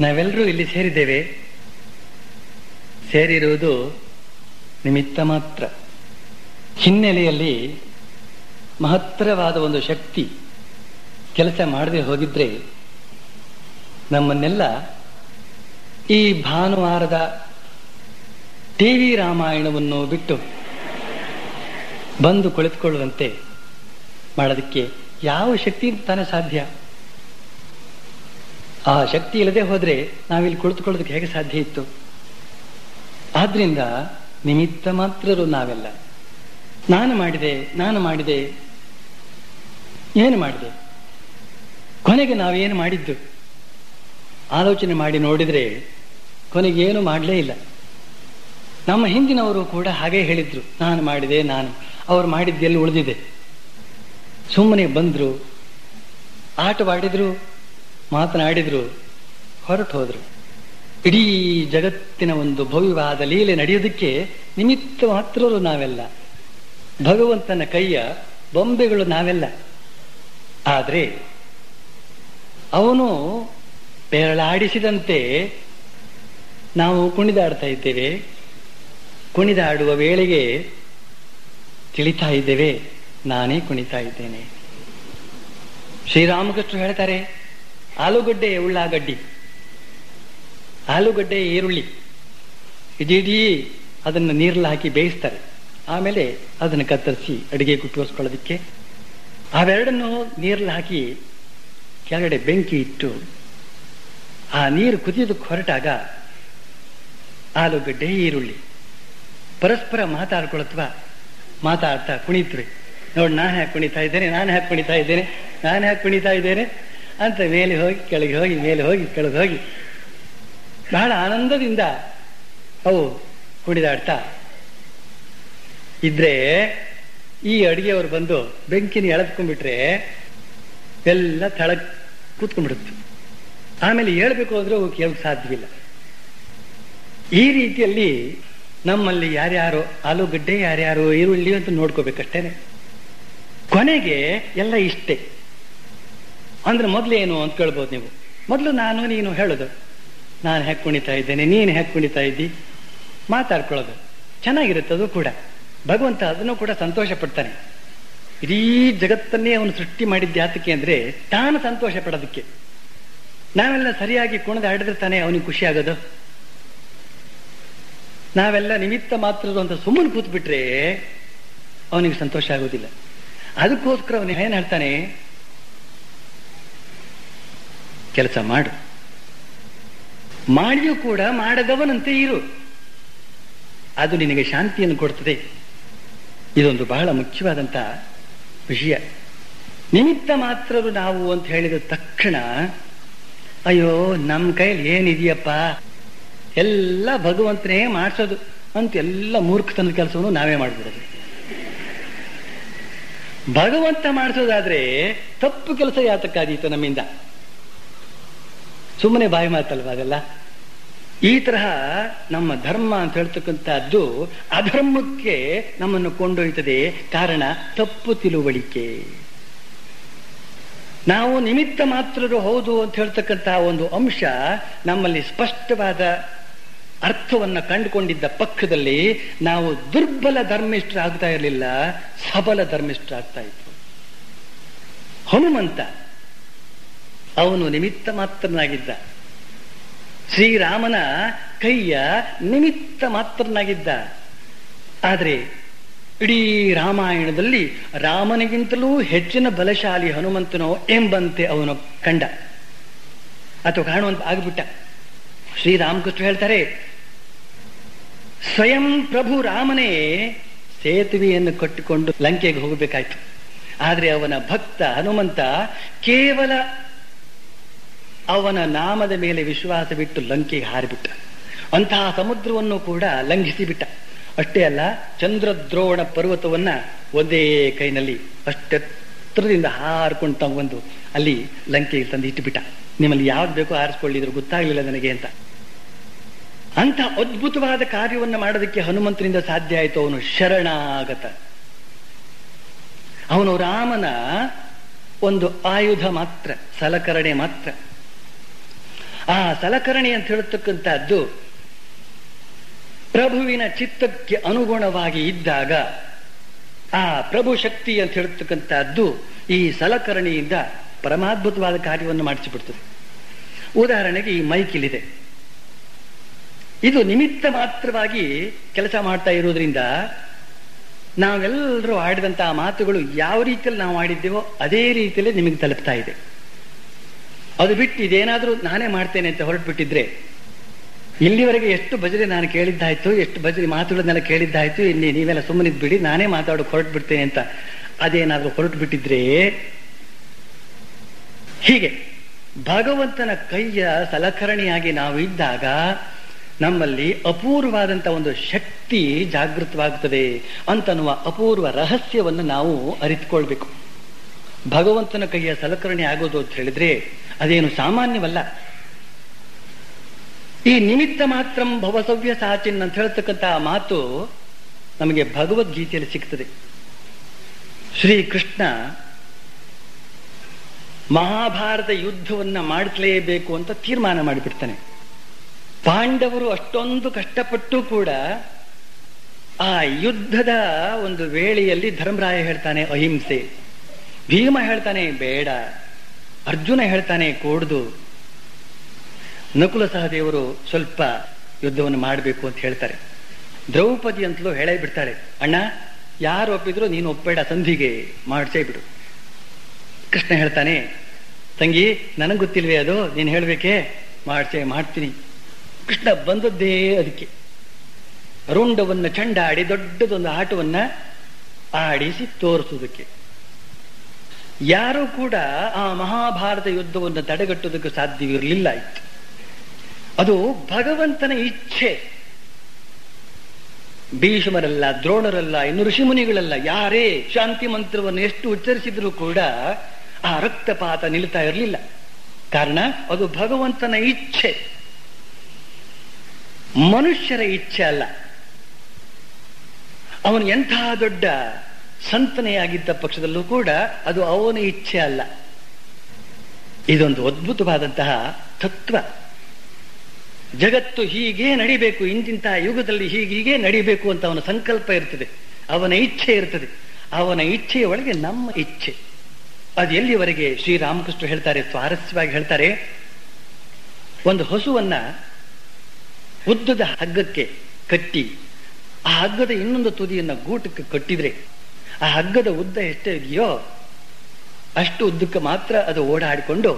ನಾವೆಲ್ಲರೂ ಇಲ್ಲಿ ಸೇರಿದ್ದೇವೆ. ಸೇರಿರುವುದು ನಿಮಿತ್ತ ಮಾತ್ರ. ಹಿನ್ನೆಲೆಯಲ್ಲಿ ಮಹತ್ತರವಾದ ಒಂದು ಶಕ್ತಿ ಕೆಲಸ ಮಾಡದೆ ಹೋಗಿದ್ರೆ ನಮ್ಮನ್ನೆಲ್ಲ ಈ ಭಾನುವಾರದ ಟಿವಿ ರಾಮಾಯಣವನ್ನು ಬಿಟ್ಟು ಬಂದು ಕುಳಿತುಕೊಳ್ಳುವಂತೆ ಮಾಡೋದಕ್ಕೆ ಯಾವ ಶಕ್ತಿ ತಾನೇ ಸಾಧ್ಯ? ಆ ಶಕ್ತಿ ಇಲ್ಲದೆ ಹೋದ್ರೆ ನಾವಿಲ್ಲಿ ಕುಳಿತುಕೊಳ್ಳೋದಕ್ಕೆ ಹೇಗೆ ಸಾಧ್ಯ ಇತ್ತು? ಆದ್ರಿಂದ ನಿಮಿತ್ತ ಮಾತ್ರರು ನಾವೆಲ್ಲ. ನಾನು ಮಾಡಿದೆ ನಾನು ಮಾಡಿದೆ, ಏನು ಮಾಡಿದೆ? ಕೊನೆಗೆ ನಾವೇನು ಮಾಡಿದ್ದು? ಆಲೋಚನೆ ಮಾಡಿ ನೋಡಿದ್ರೆ ಕೊನೆಗೆ ಏನು ಮಾಡಲೇ ಇಲ್ಲ. ನಮ್ಮ ಹಿಂದಿನವರು ಕೂಡ ಹಾಗೆ ಹೇಳಿದ್ರು, ನಾನು ಮಾಡಿದೆ, ನಾನು. ಅವ್ರು ಮಾಡಿದ್ದೆಲ್ಲಿ ಉಳಿದಿದೆ. ಸುಮ್ಮನೆ ಬಂದ್ರು, ಆಟವಾಡಿದ್ರು ಮಾತನಾಡಿದ್ರು, ಹೊರಟು ಹೋದ್ರು. ಇಡೀ ಜಗತ್ತಿನ ಒಂದು ಭವ್ಯವಾದ ಲೀಲೆ ನಡೆಯೋದಕ್ಕೆ ನಿಮಿತ್ತ ಮಾತ್ರರು ನಾವೆಲ್ಲ. ಭಗವಂತನ ಕೈಯ ಬೊಂಬೆಗಳು ನಾವೆಲ್ಲ. ಆದ್ರೆ, ಅವನು ಬೆರಳಾಡಿಸಿದಂತೆ ನಾವು ಕುಣಿದಾಡ್ತಾ ಇದ್ದೇವೆ. ಕುಣಿದಾಡುವ ವೇಳೆಗೆ ತಿಳಿತಾ ಇದ್ದೇವೆ. ನಾನೇ ಕುಣಿತಾ ಇದ್ದೇನೆ. ಶ್ರೀರಾಮಕೃಷ್ಣ ಹೇಳ್ತಾರೆ ಆಲೂಗಡ್ಡೆ ಉಳ್ಳಾಗಡ್ಡಿ, ಆಲೂಗಡ್ಡೆ ಈರುಳ್ಳಿ ಇಡೀ ಅದನ್ನು ನೀರಲ್ಲಿ ಹಾಕಿ ಬೇಯಿಸ್ತಾರೆ. ಆಮೇಲೆ ಅದನ್ನು ಕತ್ತರಿಸಿ ಅಡಿಗೆ ಕುಟ್ಟಿಸ್ಕೊಳ್ಳೋದಿಕ್ಕೆ ಅವೆರಡನ್ನು ನೀರಲ್ಲಿ ಹಾಕಿ ಕೆಳಗಡೆ ಬೆಂಕಿ ಇಟ್ಟು ಆ ನೀರು ಕುದಿಯೋದಕ್ಕೆ ಹೊರಟಾಗ ಆಲೂಗಡ್ಡೆ ಈರುಳ್ಳಿ. ಪರಸ್ಪರ ಮಾತಾಡ್ಕೊಳತ್ವ? ಮಾತಾಡ್ತಾ ಕುಣಿತ್ರಿ. ನೋಡಿ ನಾನು ಹ್ಯಾಕ್ ಕುಣಿತಾ ಇದ್ದೇನೆ? ನಾನು ಹ್ಯಾಕ್ ಕುಣಿತಾ ಇದ್ದೇನೆ? ನಾನು ಹ್ಯಾಕ್ ಕುಣಿತಾ ಇದ್ದೇನೆ? ಅಂತ ಮೇಲೆ ಹೋಗಿ, ಕೆಳಗೆ ಹೋಗಿ, ಮೇಲೆ ಹೋಗಿ, ಕೆಳಗೆ ಹೋಗಿ ಬಹಳ ಆನಂದದಿಂದ ಅವು ಕುಡಿದಾಡ್ತಾ ಇದ್ರೆ ಈ ಅಡಿಗೆಯವರು ಬಂದು ಬೆಂಕಿನ ಎಳೆದ್ಕೊಂಡ್ಬಿಟ್ರೆ ಎಲ್ಲ ತಳ ಕೂತ್ಕೊಂಡ್ಬಿಡುತ್ತೆ. ಆಮೇಲೆ ಹೇಳ್ಬೇಕು ಅಂದ್ರೆ ಅವು ಕೇಳಕ್ ಸಾಧ್ಯವಿಲ್ಲ ಈ ರೀತಿಯಲ್ಲಿ ನಮ್ಮಲ್ಲಿ ಯಾರ್ಯಾರು, ಆಲೂಗಡ್ಡೆ ಯಾರ್ಯಾರು, ಈರುಳ್ಳಿ ಅಂತ ನೋಡ್ಕೋಬೇಕಷ್ಟೇನೆ. ಕೊನೆಗೆ ಎಲ್ಲ ಇಷ್ಟೇ. ಅಂದ್ರೆ ಮೊದ್ಲೇನು ಅಂತ ಕೇಳ್ಬೋದು ನೀವು. ಮೊದಲು ನಾನು, ನೀನು ಹೇಳೋದು. ನಾನು ಹೆಕ್ ಕುಣಿತಾ ಇದ್ದೇನೆ, ನೀನು ಹೆಕ್ ಕುಣಿತಾ ಇದ್ದಿ? ಮಾತಾಡ್ಕೊಳ್ಳೋದು. ಚೆನ್ನಾಗಿರುತ್ತೆ ಅದು ಕೂಡ. ಭಗವಂತ ಅದನ್ನು ಕೂಡ ಸಂತೋಷ ಪಡ್ತಾನೆ ಇಡೀ ಜಗತ್ತನ್ನೇ ಅವನು ಸೃಷ್ಟಿ ಮಾಡಿದ್ದ ಯಾತಕ್ಕೆ ಅಂದ್ರೆ ತಾನು ಸಂತೋಷ ಪಡೋದಕ್ಕೆ. ನಾವೆಲ್ಲ ಸರಿಯಾಗಿ ಕುಣಿದಾಡಿದ್ರೆ ತಾನೇ ಅವನಿಗೆ ಖುಷಿ ಆಗೋದು. ನಾವೆಲ್ಲ ನಿಮಿತ್ತ ಮಾತ್ರ ಅಂತ ಸುಮ್ಮನೆ ಕೂತ್ಬಿಟ್ರೆ ಅವನಿಗೆ ಸಂತೋಷ ಆಗೋದಿಲ್ಲ. ಅದಕ್ಕೋಸ್ಕರ ಅವನು ಏನ್ ಹೇಳ್ತಾನೆ? ಕೆಲಸ ಮಾಡು. ಮಾಡಿಯೂ ಕೂಡ ಮಾಡದವನಂತೆ ಇರು. ಅದು ನಿನಗೆ ಶಾಂತಿಯನ್ನು ಕೊಡ್ತದೆ. ಇದೊಂದು ಬಹಳ ಮುಖ್ಯವಾದಂತ ವಿಷಯ. ನಿಮಿತ್ತ ಮಾತ್ರರು ನಾವು ಅಂತ ಹೇಳಿದ ತಕ್ಷಣ, ಅಯ್ಯೋ ನಮ್ಮ ಕೈಯಲ್ಲಿ ಏನಿದೆಯಪ್ಪ? ಎಲ್ಲ ಭಗವಂತನೇ ಮಾಡಿಸೋದು ಅಂತ ಎಲ್ಲ ಮೂರ್ಖತನದ ಕೆಲಸವನ್ನು ನಾವೇ ಮಾಡಿಬಿಡೋದು. ಭಗವಂತ ಮಾಡಿಸೋದಾದ್ರೆ ತಪ್ಪು ಕೆಲಸ ಯಾತಕ್ಕಾದೀತು ನಮ್ಮಿಂದ? ಸುಮ್ಮನೆ ಬಾಯಿ ಮಾತಲ್ವಾಗಲ್ಲ ಅದೆಲ್ಲ? ಈ ತರಹ ನಮ್ಮ ಧರ್ಮ ಅಂತ ಹೇಳ್ತಕ್ಕಂಥದ್ದು ಅಧರ್ಮಕ್ಕೆ ನಮ್ಮನ್ನು ಕೊಂಡೊಯ್ತದೆ ಕಾರಣ ತಪ್ಪು ತಿಳುವಳಿಕೆ. ನಾವು ನಿಮಿತ್ತ ಮಾತ್ರರು ಹೌದು ಅಂತ ಹೇಳ್ತಕ್ಕಂತಹ ಒಂದು ಅಂಶ ನಮ್ಮಲ್ಲಿ ಸ್ಪಷ್ಟವಾದ ಅರ್ಥವನ್ನ ಕಂಡುಕೊಂಡಿದ್ದ ಪಕ್ಕದಲ್ಲಿ ನಾವು ದುರ್ಬಲ ಧರ್ಮಿಷ್ಠರಾಗ್ತಾ ಇರಲಿಲ್ಲ, ಸಬಲ ಧರ್ಮಿಷ್ಠರಾಗ್ತಾ ಇತ್ತು ಹನುಮಂತ ಅವನು ನಿಮಿತ್ತ ಮಾತ್ರನಾಗಿದ್ದ. ಶ್ರೀರಾಮನ ಕೈಯ ನಿಮಿತ್ತ ಮಾತ್ರನಾಗಿದ್ದ. ಆದರೆ ಇಡೀ ರಾಮಾಯಣದಲ್ಲಿ ರಾಮನಿಗಿಂತಲೂ ಹೆಚ್ಚಿನ ಬಲಶಾಲಿ ಹನುಮಂತನೋ ಎಂಬಂತೆ ಅವನು ಕಂಡ. ಅಥವಾ ಕಾಣುವಂತ ಆಗ್ಬಿಟ್ಟ. ಶ್ರೀರಾಮಕೃಷ್ಣ ಹೇಳ್ತಾರೆ, ಸ್ವಯಂ ಪ್ರಭು ರಾಮನೇ ಸೇತುವೆಯನ್ನು ಕಟ್ಟಿಕೊಂಡು ಲಂಕೆಗೆ ಹೋಗಬೇಕಾಯ್ತು. ಆದರೆ ಅವನ ಭಕ್ತ ಹನುಮಂತ ಕೇವಲ ಅವನ ನಾಮದ ಮೇಲೆ ವಿಶ್ವಾಸ ಬಿಟ್ಟು ಲಂಕೆಗೆ ಹಾರಿಬಿಟ್ಟ. ಅಂತಹ ಸಮುದ್ರವನ್ನು ಕೂಡ ಲಂಘಿಸಿ ಬಿಟ್ಟ ಅಷ್ಟೇ ಅಲ್ಲ, ಚಂದ್ರದ್ರೋಣ ಪರ್ವತವನ್ನ ಒಂದೇ ಕೈನಲ್ಲಿ ಅಷ್ಟೆತ್ತರದಿಂದ ಹಾರ್ಕೊಂಡು ತಗೊಂಡು ಅಲ್ಲಿ ಲಂಕೆಗೆ ತಂದು ಇಟ್ಟುಬಿಟ್ಟ ನಿಮ್ಮಲ್ಲಿ ಯಾವ್ದು ಬೇಕೋ ಆರಿಸ್ಕೊಳ್ಳಿದ್ರು ಗೊತ್ತಾಗ್ಲಿಲ್ಲ ನನಗೆ ಅಂತ. ಅಂತ ಅದ್ಭುತವಾದ ಕಾರ್ಯವನ್ನು ಮಾಡೋದಕ್ಕೆ ಹನುಮಂತನಿಂದ ಸಾಧ್ಯ ಆಯಿತು. ಅವನು ಶರಣಾಗತ. ಅವನು ರಾಮನ ಒಂದು ಆಯುಧ ಮಾತ್ರ, ಸಲಕರಣೆ ಮಾತ್ರ. ಆ ಸಲಕರಣೆ ಅಂತ ಹೇಳ್ತಕ್ಕಂಥದ್ದು ಪ್ರಭುವಿನ ಚಿತ್ತಕ್ಕೆ ಅನುಗುಣವಾಗಿ ಇದ್ದಾಗ ಆ ಪ್ರಭು ಶಕ್ತಿ ಅಂತ ಹೇಳ್ತಕ್ಕಂಥದ್ದು ಈ ಸಲಕರಣೆಯಿಂದ ಪರಮಾದ್ಭುತವಾದ ಕಾರ್ಯವನ್ನು ಮಾಡಿಸಿಬಿಡ್ತದೆ. ಉದಾಹರಣೆಗೆ ಈ ಮೈಕಿಲಿದೆ. ಇದು ನಿಮಿತ್ತ ಮಾತ್ರವಾಗಿ ಕೆಲಸ ಮಾಡ್ತಾ ಇರೋದ್ರಿಂದ ನಾವೆಲ್ಲರೂ ಆಡಿದಂತಹ ಮಾತುಗಳು ಯಾವ ರೀತಿಯಲ್ಲಿ ನಾವು ಆಡಿದ್ದೇವೋ ಅದೇ ರೀತಿಯಲ್ಲಿ ನಿಮಗೆ ತಲುಪ್ತಾ ಇದೆ. ಅದು ಬಿಟ್ಟು ಇದೇನಾದರೂ ನಾನೇ ಮಾಡ್ತೇನೆ ಅಂತ ಹೊರಟ್ಬಿಟ್ಟಿದ್ರೆ, ಇಲ್ಲಿವರೆಗೆ ಎಷ್ಟು ಭಜನೆ ನಾನು ಕೇಳಿದ್ದಾಯ್ತು, ಎಷ್ಟು ಭಜನೆ ಮಾತುಗಳನ್ನೆಲ್ಲ ಕೇಳಿದ್ದಾಯ್ತು ಇಲ್ಲಿ ನೀವೆಲ್ಲ ಸುಮ್ಮನಿದ್ ಬಿಡಿ ನಾನೇ ಮಾತಾಡೋಕೆ ಹೊರಟು ಬಿಡ್ತೇನೆ ಅಂತ ಅದೇನಾದರೂ ಹೊರಟು ಬಿಟ್ಟಿದ್ರೆ ಹೀಗೆ ಭಗವಂತನ ಕೈಯ ಸಲಕರಣೆಯಾಗಿ ನಾವು ಇದ್ದಾಗ ನಮ್ಮಲ್ಲಿ ಅಪೂರ್ವವಾದಂತ ಒಂದು ಶಕ್ತಿ ಜಾಗೃತವಾಗುತ್ತದೆ ಅಂತನ್ನುವ ಅಪೂರ್ವ ರಹಸ್ಯವನ್ನು ನಾವು ಅರಿತುಕೊಳ್ಬೇಕು. ಭಗವಂತನ ಕೈಯ ಸಲಕರಣೆ ಆಗೋದು ಅಂತ ಹೇಳಿದ್ರೆ ಅದೇನು ಸಾಮಾನ್ಯವಲ್ಲ. ಈ ನಿಮಿತ್ತ ಮಾತ್ರ ಭವಸವ್ಯ ಸಾಚಿನ್ ಅಂತ ಹೇಳ್ತಕ್ಕಂಥ ಮಾತು ನಮಗೆ ಭಗವದ್ಗೀತೆಯಲ್ಲಿ ಸಿಗ್ತದೆ. ಶ್ರೀಕೃಷ್ಣ ಮಹಾಭಾರತ ಯುದ್ಧವನ್ನ ಮಾಡಿಸಲೇಬೇಕು ಅಂತ ತೀರ್ಮಾನ ಮಾಡಿಬಿಡ್ತಾನೆ. ಪಾಂಡವರು ಅಷ್ಟೊಂದು ಕಷ್ಟಪಟ್ಟು ಕೂಡ ಆ ಯುದ್ಧದ ಒಂದು ವೇಳೆಯಲ್ಲಿ ಧರ್ಮರಾಯ ಹೇಳ್ತಾನೆ ಅಹಿಂಸೆ. ಭೀಮ ಹೇಳ್ತಾನೆ, ಬೇಡ. ಅರ್ಜುನ ಹೇಳ್ತಾನೆ, ಕೂಡ್ದು. ನಕುಲ ಸಹದೇವರು ಸ್ವಲ್ಪ ಯುದ್ಧವನ್ನು ಮಾಡಬೇಕು ಅಂತ ಹೇಳ್ತಾರೆ. ದ್ರೌಪದಿ ಅಂತಲೂ ಹೇಳೇ ಬಿಡ್ತಾಳೆ, ಅಣ್ಣ, ಯಾರು ಒಪ್ಪಿದ್ರು ನೀನು ಒಪ್ಪಬೇಡ ಸಂಧಿಗೆ ಮಾಡಿಸೇ ಬಿಡು. ಕೃಷ್ಣ ಹೇಳ್ತಾನೆ, ತಂಗಿ, ನನಗೆ ಗೊತ್ತಿಲ್ವೇ ಅದು? ನೀನು ಹೇಳ್ಬೇಕೆ? ಮಾಡ್ಸೇ, ಮಾಡ್ತೀನಿ. ಕೃಷ್ಣ ಬಂದದ್ದೇ ಅದಕ್ಕೆ. ರುಂಡವನ್ನ ಚಂಡಾಡಿ, ದೊಡ್ಡದೊಂದು ಆಟವನ್ನ ಆಡಿಸಿ ತೋರಿಸುವುದಕ್ಕೆ. ಯಾರೂ ಕೂಡ ಆ ಮಹಾಭಾರತ ಯುದ್ಧವನ್ನು ತಡೆಗಟ್ಟುವುದಕ್ಕೆ ಸಾಧ್ಯವಿರಲಿಲ್ಲ ಇತ್ತು ಅದು ಭಗವಂತನ ಇಚ್ಛೆ. ಭೀಷ್ಮರಲ್ಲ, ದ್ರೋಣರಲ್ಲ, ಇನ್ನು ಋಷಿಮುನಿಗಳಲ್ಲ, ಯಾರೇ ಶಾಂತಿ ಮಂತ್ರವನ್ನು ಎಷ್ಟು ಉಚ್ಚರಿಸಿದರೂ ಕೂಡ ಆ ರಕ್ತಪಾತ ನಿಲ್ತಾ ಇರಲಿಲ್ಲ. ಕಾರಣ, ಅದು ಭಗವಂತನ ಇಚ್ಛೆ. ಮನುಷ್ಯರ ಇಚ್ಛೆ ಅಲ್ಲ. ಅವನು ಎಂಥ ದೊಡ್ಡ ಸಂತನೆಯಾಗಿದ್ದ ಪಕ್ಷದಲ್ಲೂ ಕೂಡ ಅದು ಅವನ ಇಚ್ಛೆ ಅಲ್ಲ. ಇದೊಂದು ಅದ್ಭುತವಾದಂತಹ ತತ್ವ. ಜಗತ್ತು ಹೀಗೆ ನಡಿಬೇಕು ಇಂತಿಂತಹ ಯುಗದಲ್ಲಿ ಹೀಗೀಗೆ ನಡಿಬೇಕು ಅಂತ ಅವನ ಸಂಕಲ್ಪ ಇರ್ತದೆ. ಅವನ ಇಚ್ಛೆ ಇರ್ತದೆ. ಅವನ ಇಚ್ಛೆಯ ಒಳಗೆ ನಮ್ಮ ಇಚ್ಛೆ. ಅದು ಎಲ್ಲಿವರೆಗೆ ಶ್ರೀರಾಮಕೃಷ್ಣ ಹೇಳ್ತಾರೆ, ಸ್ವಾರಸ್ಯವಾಗಿ ಹೇಳ್ತಾರೆ? ಒಂದು ಹಸುವನ್ನ ಉದ್ದದ ಹಗ್ಗಕ್ಕೆ ಕಟ್ಟಿ, ಆ ಹಗ್ಗದ ಇನ್ನೊಂದು ತುದಿಯನ್ನ ಗೂಟಕ್ಕೆ ಕಟ್ಟಿದ್ರೆ ಆ ಹಗ್ಗದ ಉದ್ದ ಎಷ್ಟೇ ಇದೆಯೋ ಅಷ್ಟು ಉದ್ದಕ್ಕೆ ಮಾತ್ರ ಅದು ಓಡಾಡಿಕೊಂಡು,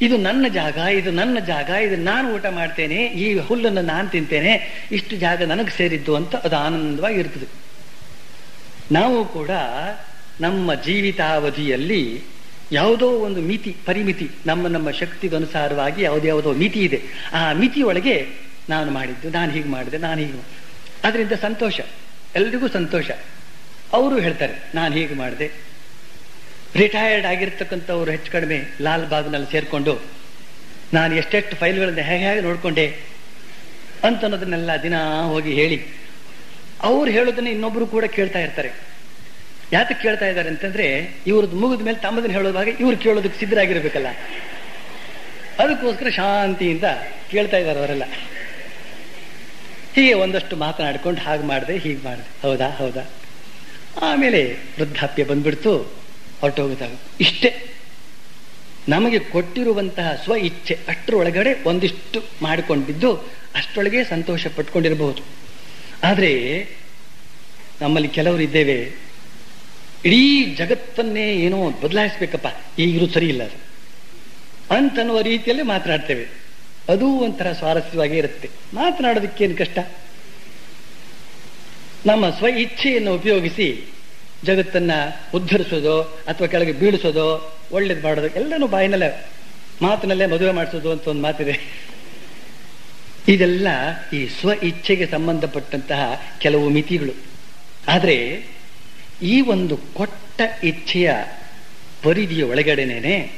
ಇದು ನನ್ನ ಜಾಗ, ಇದು ನನ್ನ ಜಾಗ, ಇದು ನಾನು ಊಟ ಮಾಡ್ತೇನೆ, ಈ ಹುಲ್ಲನ್ನು ನಾನು ತಿಂತೇನೆ, ಇಷ್ಟು ಜಾಗ ನನಗೆ ಸೇರಿದ್ದು ಅಂತ ಅದು ಆನಂದವಾಗಿ ಇರ್ತದೆ. ನಾವು ಕೂಡ ನಮ್ಮ ಜೀವಿತಾವಧಿಯಲ್ಲಿ ಯಾವುದೋ ಒಂದು ಮಿತಿ, ಪರಿಮಿತಿ, ನಮ್ಮ ನಮ್ಮ ಶಕ್ತಿಗನುಸಾರವಾಗಿ ಯಾವುದ್ಯಾವುದೋ ಮಿತಿ ಇದೆ. ಆ ಮಿತಿಯೊಳಗೆ ನಾನು ಮಾಡಿದ್ದು, ನಾನು ಹೀಗೆ ಮಾಡಿದೆ, ನಾನು ಹೀಗೆ ಅದರಿಂದ ಸಂತೋಷ, ಎಲ್ರಿಗೂ ಸಂತೋಷ. ಅವರು ಹೇಳ್ತಾರೆ, ನಾನು ಹೀಗೆ ಮಾಡಿದೆ. ರಿಟೈರ್ಡ್ ಆಗಿರ್ತಕ್ಕಂಥವ್ರು ಹೆಚ್ಚು ಕಡಿಮೆ ಲಾಲ್ ಬಾಗ್ನಲ್ಲಿ ಸೇರ್ಕೊಂಡು, ನಾನು ಎಷ್ಟೆಷ್ಟು ಫೈಲ್ಗಳನ್ನ ಹೇಗೆ ಹೇಗೆ ನೋಡ್ಕೊಂಡೆ? ಅಂತ ಅನ್ನೋದನ್ನೆಲ್ಲ ದಿನ ಹೋಗಿ ಹೇಳಿ, ಅವ್ರು ಹೇಳೋದನ್ನ ಇನ್ನೊಬ್ರು ಕೂಡ ಕೇಳ್ತಾ ಇರ್ತಾರೆ. ಯಾತಕ್ಕೆ ಕೇಳ್ತಾ ಇದ್ದಾರೆ ಅಂತಂದ್ರೆ, ಇವ್ರದ್ದು ಮುಗಿದ ಮೇಲೆ ತಮ್ಮದನ್ನ ಹೇಳೋದಾಗ ಇವ್ರು ಕೇಳೋದಕ್ಕೆ ಸಿದ್ಧರಾಗಿರ್ಬೇಕಲ್ಲ. ಅದಕ್ಕೋಸ್ಕರ ಶಾಂತಿಯಿಂದ ಕೇಳ್ತಾ ಇದ್ದಾರೆ ಅವರೆಲ್ಲ. ಹೀಗೆ ಒಂದಷ್ಟು ಮಾತನಾಡ್ಕೊಂಡು ಹಾಗೆ ಮಾಡಿದೆ, ಹೀಗೆ ಮಾಡಿದೆ. ಹೌದಾ? ಹೌದಾ? ಆಮೇಲೆ ವೃದ್ಧಾಪ್ಯ ಬಂದ್ಬಿಡ್ತು ಹೊರಟೋಗಿದಾಗ ಇಷ್ಟೇ. ನಮಗೆ ಕೊಟ್ಟಿರುವಂತಹ ಸ್ವ ಇಚ್ಛೆ ಅಷ್ಟರೊಳಗಡೆ ಒಂದಿಷ್ಟು ಮಾಡಿಕೊಂಡಿದ್ದು ಅಷ್ಟರೊಳಗೆ ಸಂತೋಷ ಪಟ್ಕೊಂಡಿರಬಹುದು. ಆದರೆ ನಮ್ಮಲ್ಲಿ ಕೆಲವರು ಇದ್ದೇವೆ, ಇಡೀ ಜಗತ್ತನ್ನೇ ಏನೋ ಬದಲಾಯಿಸ್ಬೇಕಪ್ಪ ಈಗಿರು ಸರಿ ಇಲ್ಲ ಅದು. ಅಂತನ್ನುವ ರೀತಿಯಲ್ಲಿ ಮಾತನಾಡ್ತೇವೆ. ಅದೂ ಒಂಥರ ಸ್ವಾರಸ್ಯವಾಗಿ ಇರುತ್ತೆ. ಮಾತನಾಡೋದಕ್ಕೇನು ಕಷ್ಟ? ನಮ್ಮ ಸ್ವ ಇಚ್ಛೆಯನ್ನು ಉಪಯೋಗಿಸಿ ಜಗತ್ತನ್ನ ಉದ್ಧರಿಸೋದು ಅಥವಾ ಕೆಳಗೆ ಬೀಳಿಸೋದು ಒಳ್ಳೇದು ಮಾಡೋದು ಎಲ್ಲನೂ ಬಾಯಿನಲ್ಲೇ, ಮಾತಿನಲ್ಲೇ ಮದುವೆ ಮಾಡಿಸೋದು ಅಂತ ಒಂದು ಮಾತಿದೆ. ಇದೆಲ್ಲ ಈ ಸ್ವ ಇಚ್ಛೆಗೆ ಸಂಬಂಧಪಟ್ಟಂತಹ ಕೆಲವು ಮಿತಿಗಳು. ಆದರೆ ಈ ಒಂದು ಕೊಟ್ಟ ಇಚ್ಛೆಯ ಪರಿಧಿಯ ಒಳಗಡೆನೇನೆ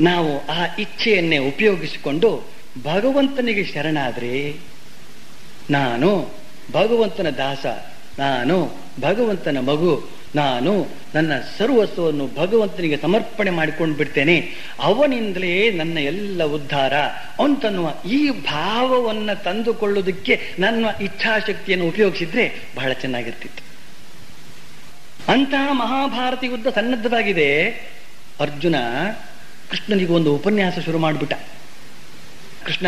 ನಾವು ಆ ಇಚ್ಛೆಯನ್ನೇ ಉಪಯೋಗಿಸಿಕೊಂಡು ಭಗವಂತನಿಗೆ ಶರಣಾದ್ರೆ ನಾನು ಭಗವಂತನ ದಾಸ, ನಾನು ಭಗವಂತನ ಮಗು, ನಾನು ನನ್ನ ಸರ್ವಸ್ವವನ್ನು ಭಗವಂತನಿಗೆ ಸಮರ್ಪಣೆ ಮಾಡಿಕೊಂಡು ಬಿಡ್ತೇನೆ. ಅವನಿಂದಲೇ ನನ್ನ ಎಲ್ಲ ಉದ್ಧಾರ. ಅಂತನ್ನುವ ಈ ಭಾವವನ್ನ ತಂದುಕೊಳ್ಳುವುದಕ್ಕೆ ನನ್ನ ಇಚ್ಛಾಶಕ್ತಿಯನ್ನು ಉಪಯೋಗಿಸಿದ್ರೆ ಬಹಳ ಚೆನ್ನಾಗಿರ್ತಿತ್ತು. ಅಂತಹ ಮಹಾಭಾರತ ಯುದ್ಧ ಸನ್ನದ್ಧವಾಗಿದೆ. ಅರ್ಜುನ ಕೃಷ್ಣನಿಗೆ ಒಂದು ಉಪನ್ಯಾಸ ಶುರು ಮಾಡಿಬಿಟ್ಟ. ಕೃಷ್ಣ,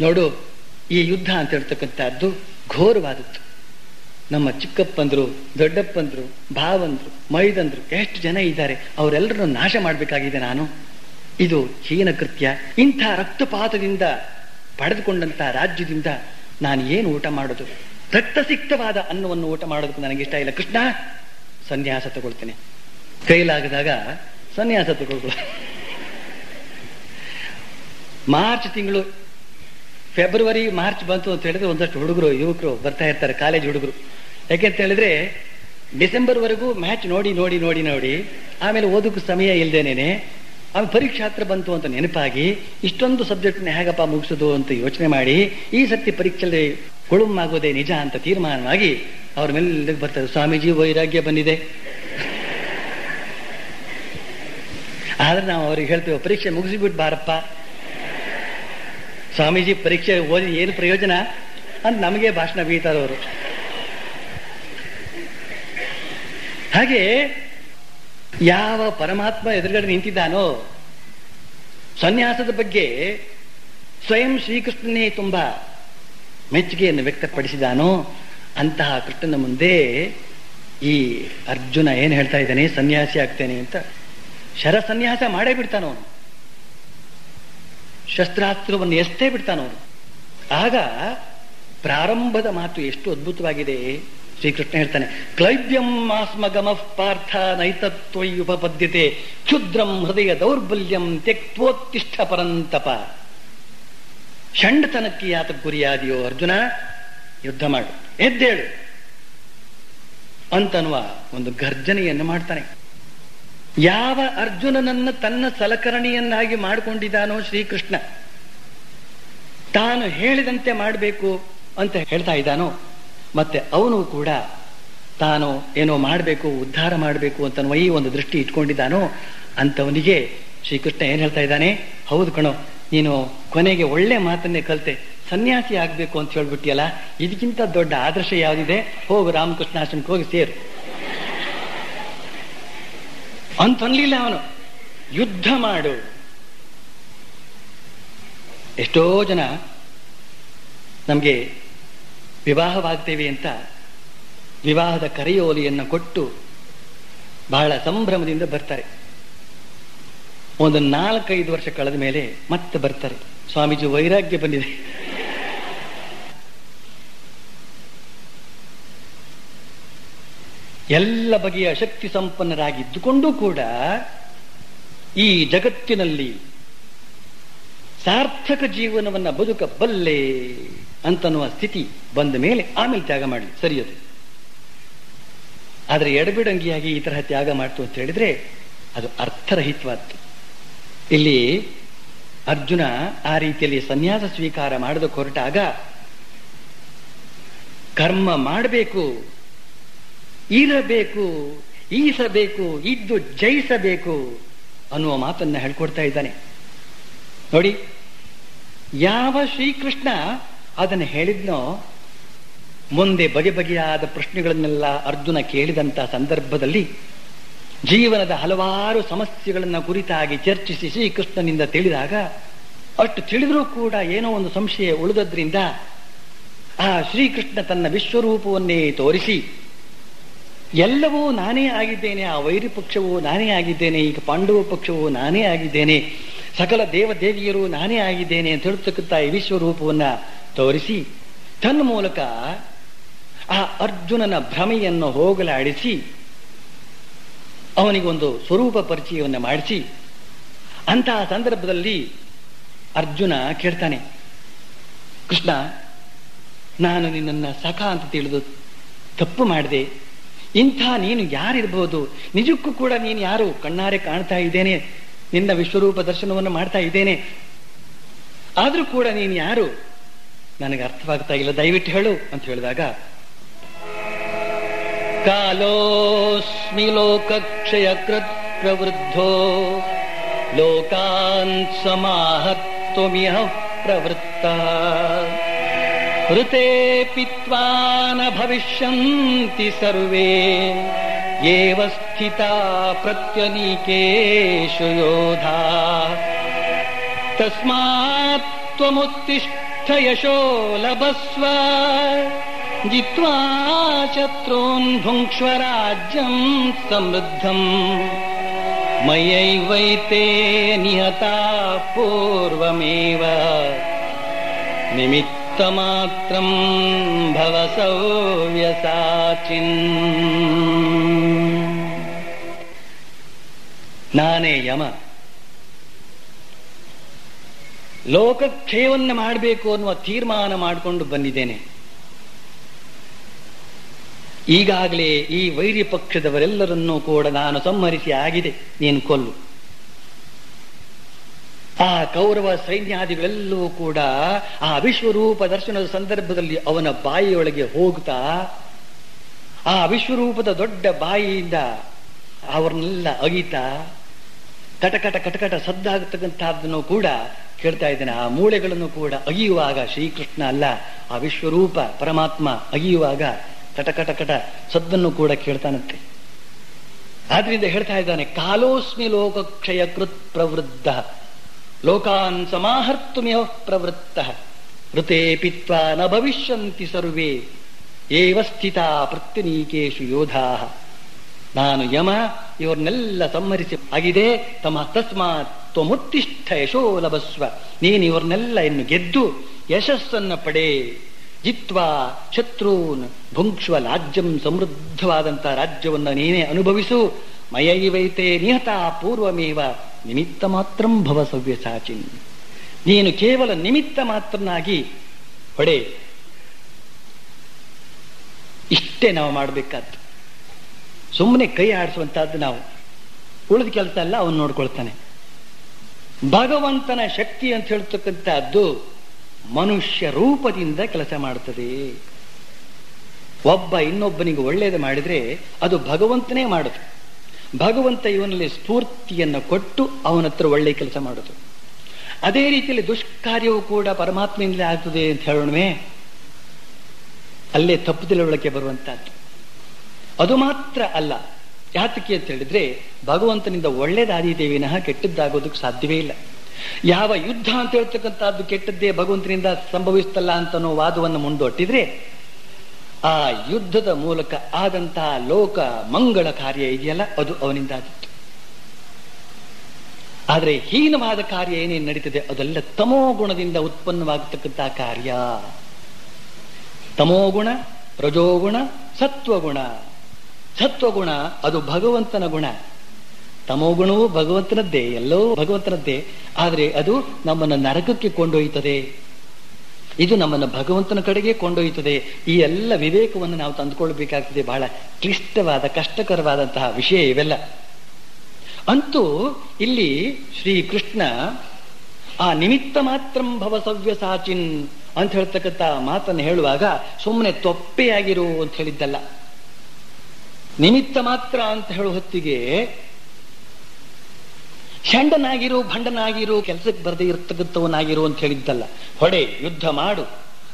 ನೋಡು ಈ ಯುದ್ಧ ಅಂತ ಹೇಳ್ತಕ್ಕಂಥದ್ದು ಘೋರವಾದದ್ದು. ನಮ್ಮ ಚಿಕ್ಕಪ್ಪಂದ್ರು, ದೊಡ್ಡಪ್ಪಂದ್ರು, ಭಾವಂದ್ರು, ಮೈದಂದ್ರು ಎಷ್ಟು ಜನ ಇದ್ದಾರೆ, ಅವರೆಲ್ಲರನ್ನು ನಾಶ ಮಾಡಬೇಕಾಗಿದೆ ನಾನು. ಇದು ಹೀನ ಕೃತ್ಯ. ಇಂಥ ರಕ್ತಪಾತದಿಂದ ಪಡೆದುಕೊಂಡಂತ ರಾಜ್ಯದಿಂದ ನಾನು ಏನು ಊಟ ಮಾಡೋದು? ರಕ್ತಸಿಕ್ತವಾದ ಅನ್ನವನ್ನು ಊಟ ಮಾಡೋದಕ್ಕೆ ನನಗೆ ಇಷ್ಟ ಇಲ್ಲ. ಕೃಷ್ಣ, ಸನ್ಯಾಸ ತಗೊಳ್ತೇನೆ. ಕೈಲಾಗದಾಗ ಸನ್ಯಾಸ ತಗೊಳ್ಬೋದು. ಮಾರ್ಚ್ ತಿಂಗಳು ಫೆಬ್ರವರಿ, ಮಾರ್ಚ್ ಬಂತು ಅಂತ ಹೇಳಿದ್ರೆ ಒಂದಷ್ಟು ಹುಡುಗರು, ಯುವಕರು ಬರ್ತಾ ಇರ್ತಾರೆ, ಕಾಲೇಜ್ ಹುಡುಗರು. ಯಾಕೆಂತ ಹೇಳಿದ್ರೆ ಡಿಸೆಂಬರ್ ವರೆಗೂ ಮ್ಯಾಚ್ ನೋಡಿ ನೋಡಿ ನೋಡಿ ನೋಡಿ, ಆಮೇಲೆ ಓದಕ್ಕೆ ಸಮಯ ಇಲ್ಲದೇನೆ ಆಮೇಲೆ ಪರೀಕ್ಷಾ ಹತ್ರ ಬಂತು ಅಂತ ನೆನಪಾಗಿ ಇಷ್ಟೊಂದು ಸಬ್ಜೆಕ್ಟ್ನ ಹೇಗಪ್ಪ ಮುಗಿಸೋದು ಅಂತ ಯೋಚನೆ ಮಾಡಿ, ಈ ಸರ್ತಿ ಪರೀಕ್ಷೆಯಲ್ಲಿ ಕೊಳುಮಾಗೋದೇ ನಿಜ ಅಂತ ತೀರ್ಮಾನವಾಗಿ ಅವ್ರ ಮೇಲೆ ಬರ್ತಾರೆ, ಸ್ವಾಮೀಜಿ ವೈರಾಗ್ಯ ಬಂದಿದೆ. ಆದ್ರೆ ನಾವು ಅವ್ರಿಗೆ ಹೇಳ್ತೇವೆ, ಪರೀಕ್ಷೆ ಮುಗಿಸಿಬಿಟ್ಟು ಬಾರಪ್ಪ. ಸ್ವಾಮೀಜಿ ಪರೀಕ್ಷೆ ಓದಿ ಏನು ಪ್ರಯೋಜನ? ಅಂತ ನಮಗೆ ಭಾಷಣ ಬೀತಾರವರು ಹಾಗೆ ಯಾವ ಪರಮಾತ್ಮ ಎದುರುಗಡೆ ನಿಂತಿದ್ದಾನೋ, ಸನ್ಯಾಸದ ಬಗ್ಗೆ ಸ್ವಯಂ ಶ್ರೀಕೃಷ್ಣನೇ ತುಂಬಾ ಮೆಚ್ಚುಗೆಯನ್ನು ವ್ಯಕ್ತಪಡಿಸಿದಾನೋ, ಅಂತಹ ಕೃಷ್ಣನ ಮುಂದೆ ಈ ಅರ್ಜುನ ಏನ್ ಹೇಳ್ತಾ ಇದ್ದಾನೆ, ಸನ್ಯಾಸಿ ಆಗ್ತೇನೆ ಅಂತ. ಶರ ಸನ್ಯಾಸ ಮಾಡೇ ಬಿಡ್ತಾನವನು. ಶಸ್ತ್ರಾಸ್ತ್ರವನ್ನು ಎಷ್ಟೇ ಬಿಡ್ತಾನವನು ಆಗ ಪ್ರಾರಂಭದ ಮಾತು ಎಷ್ಟು ಅದ್ಭುತವಾಗಿದೆ. ಶ್ರೀಕೃಷ್ಣ ಹೇಳ್ತಾನೆ ಕ್ಲೈಬ್ಯಂ ಆಸ್ಮಗಮ ಪಾರ್ಥ ನೈತತ್ವಯುಪಪದ್ಯತೆ, ಕ್ಷುದ್ರಂ ಹೃದಯ ದೌರ್ಬಲ್ಯಂ ತ್ಯಕ್ತೋತ್ತಿಷ್ಠ ಪರಂತಪ. ಷಂಡತನಕ್ಕೆ ಯಾತ ಗುರಿಯಾದಿಯೋ ಅರ್ಜುನ, ಯುದ್ಧ ಮಾಡು, ಎದ್ದೇಳು ಅಂತನ್ವ ಒಂದು ಗರ್ಜನೆಯನ್ನು ಮಾಡ್ತಾನೆ. ಯಾವ ಅರ್ಜುನನನ್ನ ತನ್ನ ಸಲಕರಣಿಯನ್ನಾಗಿ ಮಾಡಿಕೊಂಡಿದ್ದಾನೋ ಶ್ರೀಕೃಷ್ಣ, ತಾನು ಹೇಳಿದಂತೆ ಮಾಡಬೇಕು ಅಂತ ಹೇಳ್ತಾ ಇದ್ದಾನೋ, ಮತ್ತೆ ಅವನು ಕೂಡ ತಾನು ಏನೋ ಮಾಡಬೇಕು, ಉದ್ಧಾರ ಮಾಡಬೇಕು ಅಂತ ಈ ಒಂದು ದೃಷ್ಟಿ ಇಟ್ಕೊಂಡಿದ್ದಾನೋ ಅಂತವನಿಗೆ ಶ್ರೀಕೃಷ್ಣ ಏನ್ ಹೇಳ್ತಾ ಇದ್ದಾನೆ, ಹೌದು ಕಣೋ, ನೀನು ಕೊನೆಗೆ ಒಳ್ಳೆ ಮಾತನ್ನೇ ಕಲಿತೆ, ಸನ್ಯಾಸಿ ಆಗ್ಬೇಕು ಅಂತ ಹೇಳ್ಬಿಟ್ಟಿಯಲ್ಲ, ಇದಕ್ಕಿಂತ ದೊಡ್ಡ ಆದರ್ಶ ಯಾವ್ದಿದೆ? ಹೋಗು ರಾಮಕೃಷ್ಣಾಶ್ರಮಕ್ಕೆ ಹೋಗಿ ಸೇರು. ಅಂತನ್ಲಿಲ್ಲ ಅವನು. ಯುದ್ಧ ಮಾಡು. ಎಷ್ಟೋ ಜನ ನಮಗೆ ವಿವಾಹವಾಗ್ತೇವೆ ಅಂತ ವಿವಾಹದ ಕರೆಯೋಲಿಯನ್ನು ಕೊಟ್ಟು ಬಹಳ ಸಂಭ್ರಮದಿಂದ ಬರ್ತಾರೆ. ಒಂದು ನಾಲ್ಕೈದು ವರ್ಷ ಕಳೆದ ಮೇಲೆ ಮತ್ತೆ ಬರ್ತಾರೆ. ಸ್ವಾಮೀಜಿ ವೈರಾಗ್ಯ ಬಂದಿದೆ. ಎಲ್ಲ ಬಗೆಯ ಶಕ್ತಿ ಸಂಪನ್ನರಾಗಿದ್ದುಕೊಂಡು ಕೂಡ ಈ ಜಗತ್ತಿನಲ್ಲಿ ಸಾರ್ಥಕ ಜೀವನವನ್ನ ಬದುಕಬಲ್ಲೆ ಅಂತನ್ನುವ ಸ್ಥಿತಿ ಬಂದ ಮೇಲೆ ಆಮೇಲೆ ತ್ಯಾಗ ಮಾಡಲಿ, ಸರಿಯದು. ಆದರೆ ಎಡಬಿಡಂಗಿಯಾಗಿ ಈ ತರಹ ತ್ಯಾಗ ಮಾಡ್ತು ಅಂತ ಹೇಳಿದ್ರೆ ಅದು ಅರ್ಥರಹಿತವಾದ್ದು. ಇಲ್ಲಿ ಅರ್ಜುನ ಆ ರೀತಿಯಲ್ಲಿ ಸನ್ಯಾಸ ಸ್ವೀಕಾರ ಮಾಡದ ಹೊರಟಾಗ ಕರ್ಮ ಮಾಡಬೇಕು ಇರಬೇಕು, ಈಸಬೇಕು, ಇದ್ದು ಜಯಿಸಬೇಕು ಅನ್ನುವ ಮಾತನ್ನ ಹೇಳ್ಕೊಡ್ತಾ ಇದ್ದಾನೆ. ನೋಡಿ, ಯಾವ ಶ್ರೀಕೃಷ್ಣ ಅದನ್ನು ಹೇಳಿದ್ನೋ, ಮುಂದೆ ಬಗೆ ಬಗೆಯಾದ ಪ್ರಶ್ನೆಗಳನ್ನೆಲ್ಲ ಅರ್ಜುನ ಕೇಳಿದಂತ ಸಂದರ್ಭದಲ್ಲಿ ಜೀವನದ ಹಲವಾರು ಸಮಸ್ಯೆಗಳನ್ನ ಕುರಿತಾಗಿ ಚರ್ಚಿಸಿ ಶ್ರೀಕೃಷ್ಣನಿಂದ ತಿಳಿದಾಗ ಅಷ್ಟು ತಿಳಿದರೂ ಕೂಡ ಏನೋ ಒಂದು ಸಂಶಯ ಉಳಿದದ್ರಿಂದ ಆ ಶ್ರೀಕೃಷ್ಣ ತನ್ನ ವಿಶ್ವರೂಪವನ್ನೇ ತೋರಿಸಿ ಎಲ್ಲವೂ ನಾನೇ ಆಗಿದ್ದೇನೆ, ಆ ವೈರಿ ಪಕ್ಷವು ನಾನೇ ಆಗಿದ್ದೇನೆ, ಈಗ ಪಾಂಡವ ಪಕ್ಷವು ನಾನೇ ಆಗಿದ್ದೇನೆ, ಸಕಲ ದೇವದೇವಿಯರು ನಾನೇ ಆಗಿದ್ದೇನೆ ಅಂತ ಹೇಳ್ತಕ್ಕಂಥ ಈ ವಿಶ್ವರೂಪವನ್ನು ತೋರಿಸಿ, ತನ್ನ ಮೂಲಕ ಆ ಅರ್ಜುನನ ಭ್ರಮೆಯನ್ನು ಹೋಗಲಾಡಿಸಿ, ಅವನಿಗೊಂದು ಸ್ವರೂಪ ಪರಿಚಯವನ್ನು ಮಾಡಿಸಿ, ಅಂತಹ ಸಂದರ್ಭದಲ್ಲಿ ಅರ್ಜುನ ಕೇಳ್ತಾನೆ, ಕೃಷ್ಣ, ನಾನು ನಿನ್ನನ್ನು ಸಖ ಅಂತ ತಿಳಿದು ತಪ್ಪು ಮಾಡಿದೆ. ಇಂಥ ನೀನು ಯಾರಿರ್ಬೋದು? ನಿಜಕ್ಕೂ ಕೂಡ ನೀನು ಯಾರು? ಕಣ್ಣಾರೆ ಕಾಣ್ತಾ ಇದ್ದೇನೆ. ನಿನ್ನ ವಿಶ್ವರೂಪ ದರ್ಶನವನ್ನು ಮಾಡ್ತಾ ಇದ್ದೇನೆ. ಆದರೂ ಕೂಡ ನೀನು ಯಾರು? ನನಗೆ ಅರ್ಥವಾಗ್ತಾ ಇಲ್ಲ. ದಯವಿಟ್ಟು ಹೇಳು ಅಂತ ಹೇಳಿದಾಗ, ಕಾಲೋಸ್ಮಿ ಲೋಕಕ್ಷಯ ಕೃತ್ ಪ್ರವೃದ್ಧೋ ಲೋಕಾನ್ ಸಮಾಹತ್ವಮಿಹ ಪ್ರವೃತ್ತ. ऋते पीत्वा न भविष्यन्ति सर्वे। एव स्थिता प्रत्यनीकेषु योधा। तस्मात् त्वमुत्तिष्ठ यशो लभस्व। जित्वा शत्रून् भुङ्क्ष्व राज्यम् समृद्धम्। मयैवैते निहता पूर्वमेव निमित्तमात्रम् भव सौव्यसाचिन् ನಾನೇ ಯಮ ಲೋಕಕ್ಷಯವನ್ನ ಮಾಡಬೇಕು ಅನ್ನುವ ತೀರ್ಮಾನ ಮಾಡಿಕೊಂಡು ಬಂದಿದ್ದೇನೆ ಈಗಾಗಲೇ ಈ ವೈರಿ ಪಕ್ಷದವರೆಲ್ಲರನ್ನೂ ಕೂಡ ನಾನು ಸಂಹರಿಸಿ ಆಗಿದೆ ನೀನು ಕೊಲ್ಲು ಆ ಕೌರವ ಸೈನ್ಯಾದಿಗಳೆಲ್ಲವೂ ಕೂಡ ಆ ವಿಶ್ವರೂಪ ದರ್ಶನದ ಸಂದರ್ಭದಲ್ಲಿ ಅವನ ಬಾಯಿಯೊಳಗೆ ಹೋಗ್ತಾ, ಆ ವಿಶ್ವರೂಪದ ದೊಡ್ಡ ಬಾಯಿಯಿಂದ ಅವ್ರನ್ನೆಲ್ಲ ಅಗಿತಾ, ಕಟಕಟ ಕಟಕಟ ಸದ್ದಾಗತಕ್ಕಂಥದ್ದನ್ನು ಕೂಡ ಕೇಳ್ತಾ ಇದ್ದೇನೆ. ಆ ಮೂಳೆಗಳನ್ನು ಕೂಡ ಅಗಿಯುವಾಗ ಶ್ರೀಕೃಷ್ಣ ಅಲ್ಲ, ಆ ವಿಶ್ವರೂಪ ಪರಮಾತ್ಮ ಅಗಿಯುವಾಗ ಕಟಕಟ ಕಟ ಸದ್ದನ್ನು ಕೂಡ ಕೇಳ್ತಾನಂತೆ. ಆದ್ರಿಂದ ಹೇಳ್ತಾ ಇದ್ದಾನೆ, ಕಾಲೋಸ್ಮಿ ಲೋಕಕ್ಷಯ ಕೃತ್ ಪ್ರವೃದ್ಧ. ಲೋಕಾನ್ ಸಮಾಹರ್ತುಮಿಹ ಪ್ರವೃತ್ತ ಋತೆ ಪಿತ್ವಾ ನ ಭವಿಷ್ಯಂತಿ ಸರ್ವೇ, ಏವ ಸ್ಥಿತ ಪ್ರತ್ಯನೀಕೇಶು ಯೋಧಾ. ನಾನು ಯಮ, ಇವ್ರನ್ನೆಲ್ಲ ಸಂಹರಿಸಿ ಆಗಿದೆ ತಮ್ಮ ತಸ್ಮಾತ್ ತ್ವಮುತ್ತಿಷ್ಠ ಯಶೋ ಲಭಸ್ವ. ನೀನು ಇವ್ರನ್ನೆಲ್ಲ ಇನ್ನು ಗೆದ್ದು ಯಶಸ್ಸನ್ನ ಪಡೆ. ಜಿತ್ವಾ ಶತ್ರೂನ್ ಭುಂಕ್ಷ್ವ ರಾಜ್ಯಂ ಸಮೃದ್ಧವಾದಂತಹ ರಾಜ್ಯವನ್ನು ನೀನೇ ಅನುಭವಿಸು. ಮಯೈವೈತೆ ನಿಹತ ಪೂರ್ವಮೇವ. ನಿಮಿತ್ತ ಮಾತ್ರಂ ಭವ ಸವ್ಯಸಾಚಿನ್. ನೀನು ಕೇವಲ ನಿಮಿತ್ತ ಮಾತ್ರನಾಗಿ ಹೊಡೆ. ಇಷ್ಟೇ ನಾವು ಮಾಡಬೇಕಾದ್ದು. ಸುಮ್ಮನೆ ಕೈ ಆಡಿಸುವಂತಹದ್ದು ನಾವು. ಉಳಿದ ಕೆಲಸ ಎಲ್ಲ ಅವನು ನೋಡ್ಕೊಳ್ತಾನೆ. ಭಗವಂತನ ಶಕ್ತಿ ಅಂತ ಹೇಳ್ತಕ್ಕಂಥದ್ದು ಮನುಷ್ಯ ರೂಪದಿಂದ ಕೆಲಸ ಮಾಡುತ್ತದೆ ಒಬ್ಬ ಇನ್ನೊಬ್ಬನಿಗೆ ಒಳ್ಳೇದು ಮಾಡಿದ್ರೆ ಅದು ಭಗವಂತನೇ ಮಾಡುದು. ಭಗವಂತ ಇವನಲ್ಲಿ ಸ್ಫೂರ್ತಿಯನ್ನು ಕೊಟ್ಟು ಅವನ ಹತ್ರ ಒಳ್ಳೆ ಕೆಲಸ ಮಾಡುದು. ಅದೇ ರೀತಿಯಲ್ಲಿ ದುಷ್ಕಾರ್ಯವು ಕೂಡ ಪರಮಾತ್ಮೆಯಿಂದಲೇ ಆಗ್ತದೆ ಅಂತ ಹೇಳೋಣವೇ? ಅಲ್ಲೇ ತಪ್ಪು ತಿಳುವಳಿಕೆ ಬರುವಂತಹದ್ದು. ಅದು ಮಾತ್ರ ಅಲ್ಲ. ಯಾತಕ್ಕೆ ಅಂತ ಹೇಳಿದ್ರೆ, ಭಗವಂತನಿಂದ ಒಳ್ಳೇದಾದೀತೆ ವಿನಃ ಕೆಟ್ಟದ್ದಾಗೋದಕ್ಕೆ ಸಾಧ್ಯವೇ ಇಲ್ಲ. ಯಾವ ಯುದ್ಧ ಅಂತ ಹೇಳ್ತಕ್ಕಂಥದ್ದು ಕೆಟ್ಟದ್ದೇ ಭಗವಂತನಿಂದ ಸಂಭವಿಸ್ತಲ್ಲ ಅಂತ ವಾದವನ್ನು ಮುಂದೊಟ್ಟಿದ್ರೆ ಆ ಯುದ್ಧದ ಮೂಲಕ ಆದಂತಹ ಲೋಕ ಮಂಗಳ ಕಾರ್ಯ ಇದೆಯಲ್ಲ, ಅದು ಅವನಿಂದ ಆದಿತ್ತು ಆದರೆ ಹೀನವಾದ ಕಾರ್ಯ ಏನೇನು ನಡೀತದೆ, ಅದೆಲ್ಲ ತಮೋ ಗುಣದಿಂದ ಉತ್ಪನ್ನವಾಗತಕ್ಕಂತಹ ಕಾರ್ಯ. ತಮೋಗುಣ ರಜೋಗುಣ ಸತ್ವಗುಣ. ಸತ್ವಗುಣ, ಅದು ಭಗವಂತನ ಗುಣ. ತಮೋಗುಣವು ಭಗವಂತನದ್ದೇ, ಎಲ್ಲವೂ ಭಗವಂತನದ್ದೇ. ಆದರೆ ಅದು ನಮ್ಮನ್ನು ನರಕಕ್ಕೆ ಕೊಂಡೊಯ್ಯುತ್ತದೆ. ಇದು ನಮ್ಮನ್ನು ಭಗವಂತನ ಕಡೆಗೆ ಕೊಂಡೊಯ್ಯುತ್ತದೆ. ಈ ಎಲ್ಲ ವಿವೇಕವನ್ನು ನಾವು ತಂದುಕೊಳ್ಬೇಕಾಗ್ತದೆ. ಬಹಳ ಕ್ಲಿಷ್ಟವಾದ, ಕಷ್ಟಕರವಾದಂತಹ ವಿಷಯ ಇವೆಲ್ಲ. ಅಂತೂ ಇಲ್ಲಿ ಶ್ರೀಕೃಷ್ಣ, ಆ ನಿಮಿತ್ತ ಮಾತ್ರಂ ಭವ ಸವ್ಯ ಸಾಚಿನ್ ಅಂತ ಹೇಳ್ತಕ್ಕಂಥ ಮಾತನ್ನು ಹೇಳುವಾಗ ಸುಮ್ಮನೆ ತೊಪ್ಪೆಯಾಗಿರು ಅಂತ ಹೇಳಿದ್ದಲ್ಲ. ನಿಮಿತ್ತ ಮಾತ್ರ ಅಂತ ಹೇಳುವ ಹೊತ್ತಿಗೆ ಷಂಡನಾಗಿರು ಭಂಡನಾಗಿರು ಕೆಲಸಕ್ಕೆ ಬರದೇ ಇರ್ತಕ್ಕಂಥವನಾಗಿರು ಅಂತ ಹೇಳಿದ್ದಲ್ಲ. ಹೊಡೆ, ಯುದ್ಧ ಮಾಡು,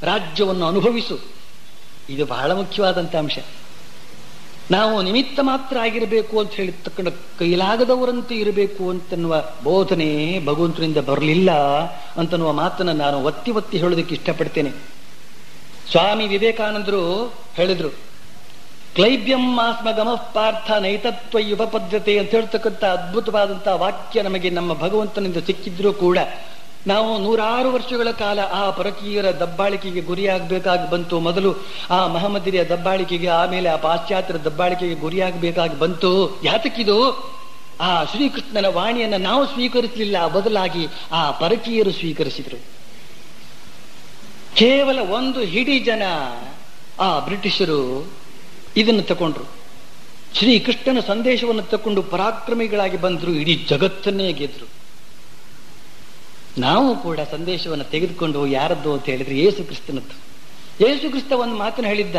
ರಾಜ್ಯವನ್ನು ಅನುಭವಿಸು. ಇದು ಬಹಳ ಮುಖ್ಯವಾದಂಥ ಅಂಶ. ನಾವು ನಿಮಿತ್ತ ಮಾತ್ರ ಆಗಿರಬೇಕು ಅಂತ ಹೇಳಿರ್ತಕ್ಕಂಥ ಕೈಲಾಗದವರಂತೆ ಇರಬೇಕು ಅಂತನ್ನುವ ಬೋಧನೆ ಭಗವಂತನಿಂದ ಬರಲಿಲ್ಲ ಅಂತನ್ನುವ ಮಾತನ್ನು ನಾನು ಒತ್ತಿ ಒತ್ತಿ ಹೇಳೋದಕ್ಕೆ ಇಷ್ಟಪಡ್ತೇನೆ. ಸ್ವಾಮಿ ವಿವೇಕಾನಂದರು ಹೇಳಿದ್ರು ಕ್ಲೈಬ್ಯಂ ಪಾರ್ಥ ನೈತತ್ವ ಉಪಪದ್ಧತೆ ಅಂತ ಹೇಳ್ತಕ್ಕಂಥ ಅದ್ಭುತವಾದಂತಹ ವಾಕ್ಯ ನಮಗೆ ನಮ್ಮ ಭಗವಂತನಿಂದ ಸಿಕ್ಕಿದ್ರೂ ಕೂಡ ನಾವು ನೂರಾರು ವರ್ಷಗಳ ಕಾಲ ಆ ಪರಕೀಯರ ದಬ್ಬಾಳಿಕೆಗೆ ಗುರಿಯಾಗಬೇಕಾಗಿ ಬಂತು. ಮೊದಲು ಆ ಮಹಮ್ಮದಿರಿಯ ದಬ್ಬಾಳಿಕೆಗೆ, ಆಮೇಲೆ ಆ ಪಾಶ್ಚಾತ್ಯರ ದಬ್ಬಾಳಿಕೆಗೆ ಗುರಿಯಾಗಬೇಕಾಗಿ ಬಂತು. ಯಾತಕ್ಕಿದು? ಆ ಶ್ರೀಕೃಷ್ಣನ ವಾಣಿಯನ್ನು ನಾವು ಸ್ವೀಕರಿಸಲಿಲ್ಲ. ಬದಲಾಗಿ ಆ ಪರಕೀಯರು ಸ್ವೀಕರಿಸಿದರು. ಕೇವಲ ಒಂದು ಹಿಡಿ ಜನ ಆ ಬ್ರಿಟಿಷರು ಇದನ್ನು ತಗೊಂಡ್ರು. ಶ್ರೀಕೃಷ್ಣನ ಸಂದೇಶವನ್ನು ತಕೊಂಡು ಪರಾಕ್ರಮಿಗಳಾಗಿ ಬಂದರು, ಇಡೀ ಜಗತ್ತನ್ನೇ ಗೆದ್ರು. ನಾವು ಕೂಡ ಸಂದೇಶವನ್ನು ತೆಗೆದುಕೊಂಡು ಯಾರದ್ದು ಅಂತ ಹೇಳಿದ್ರೆ ಯೇಸು ಕ್ರಿಸ್ತನದ್ದು. ಯೇಸು ಕ್ರಿಸ್ತ ಒಂದು ಮಾತನ್ನು ಹೇಳಿದ್ದ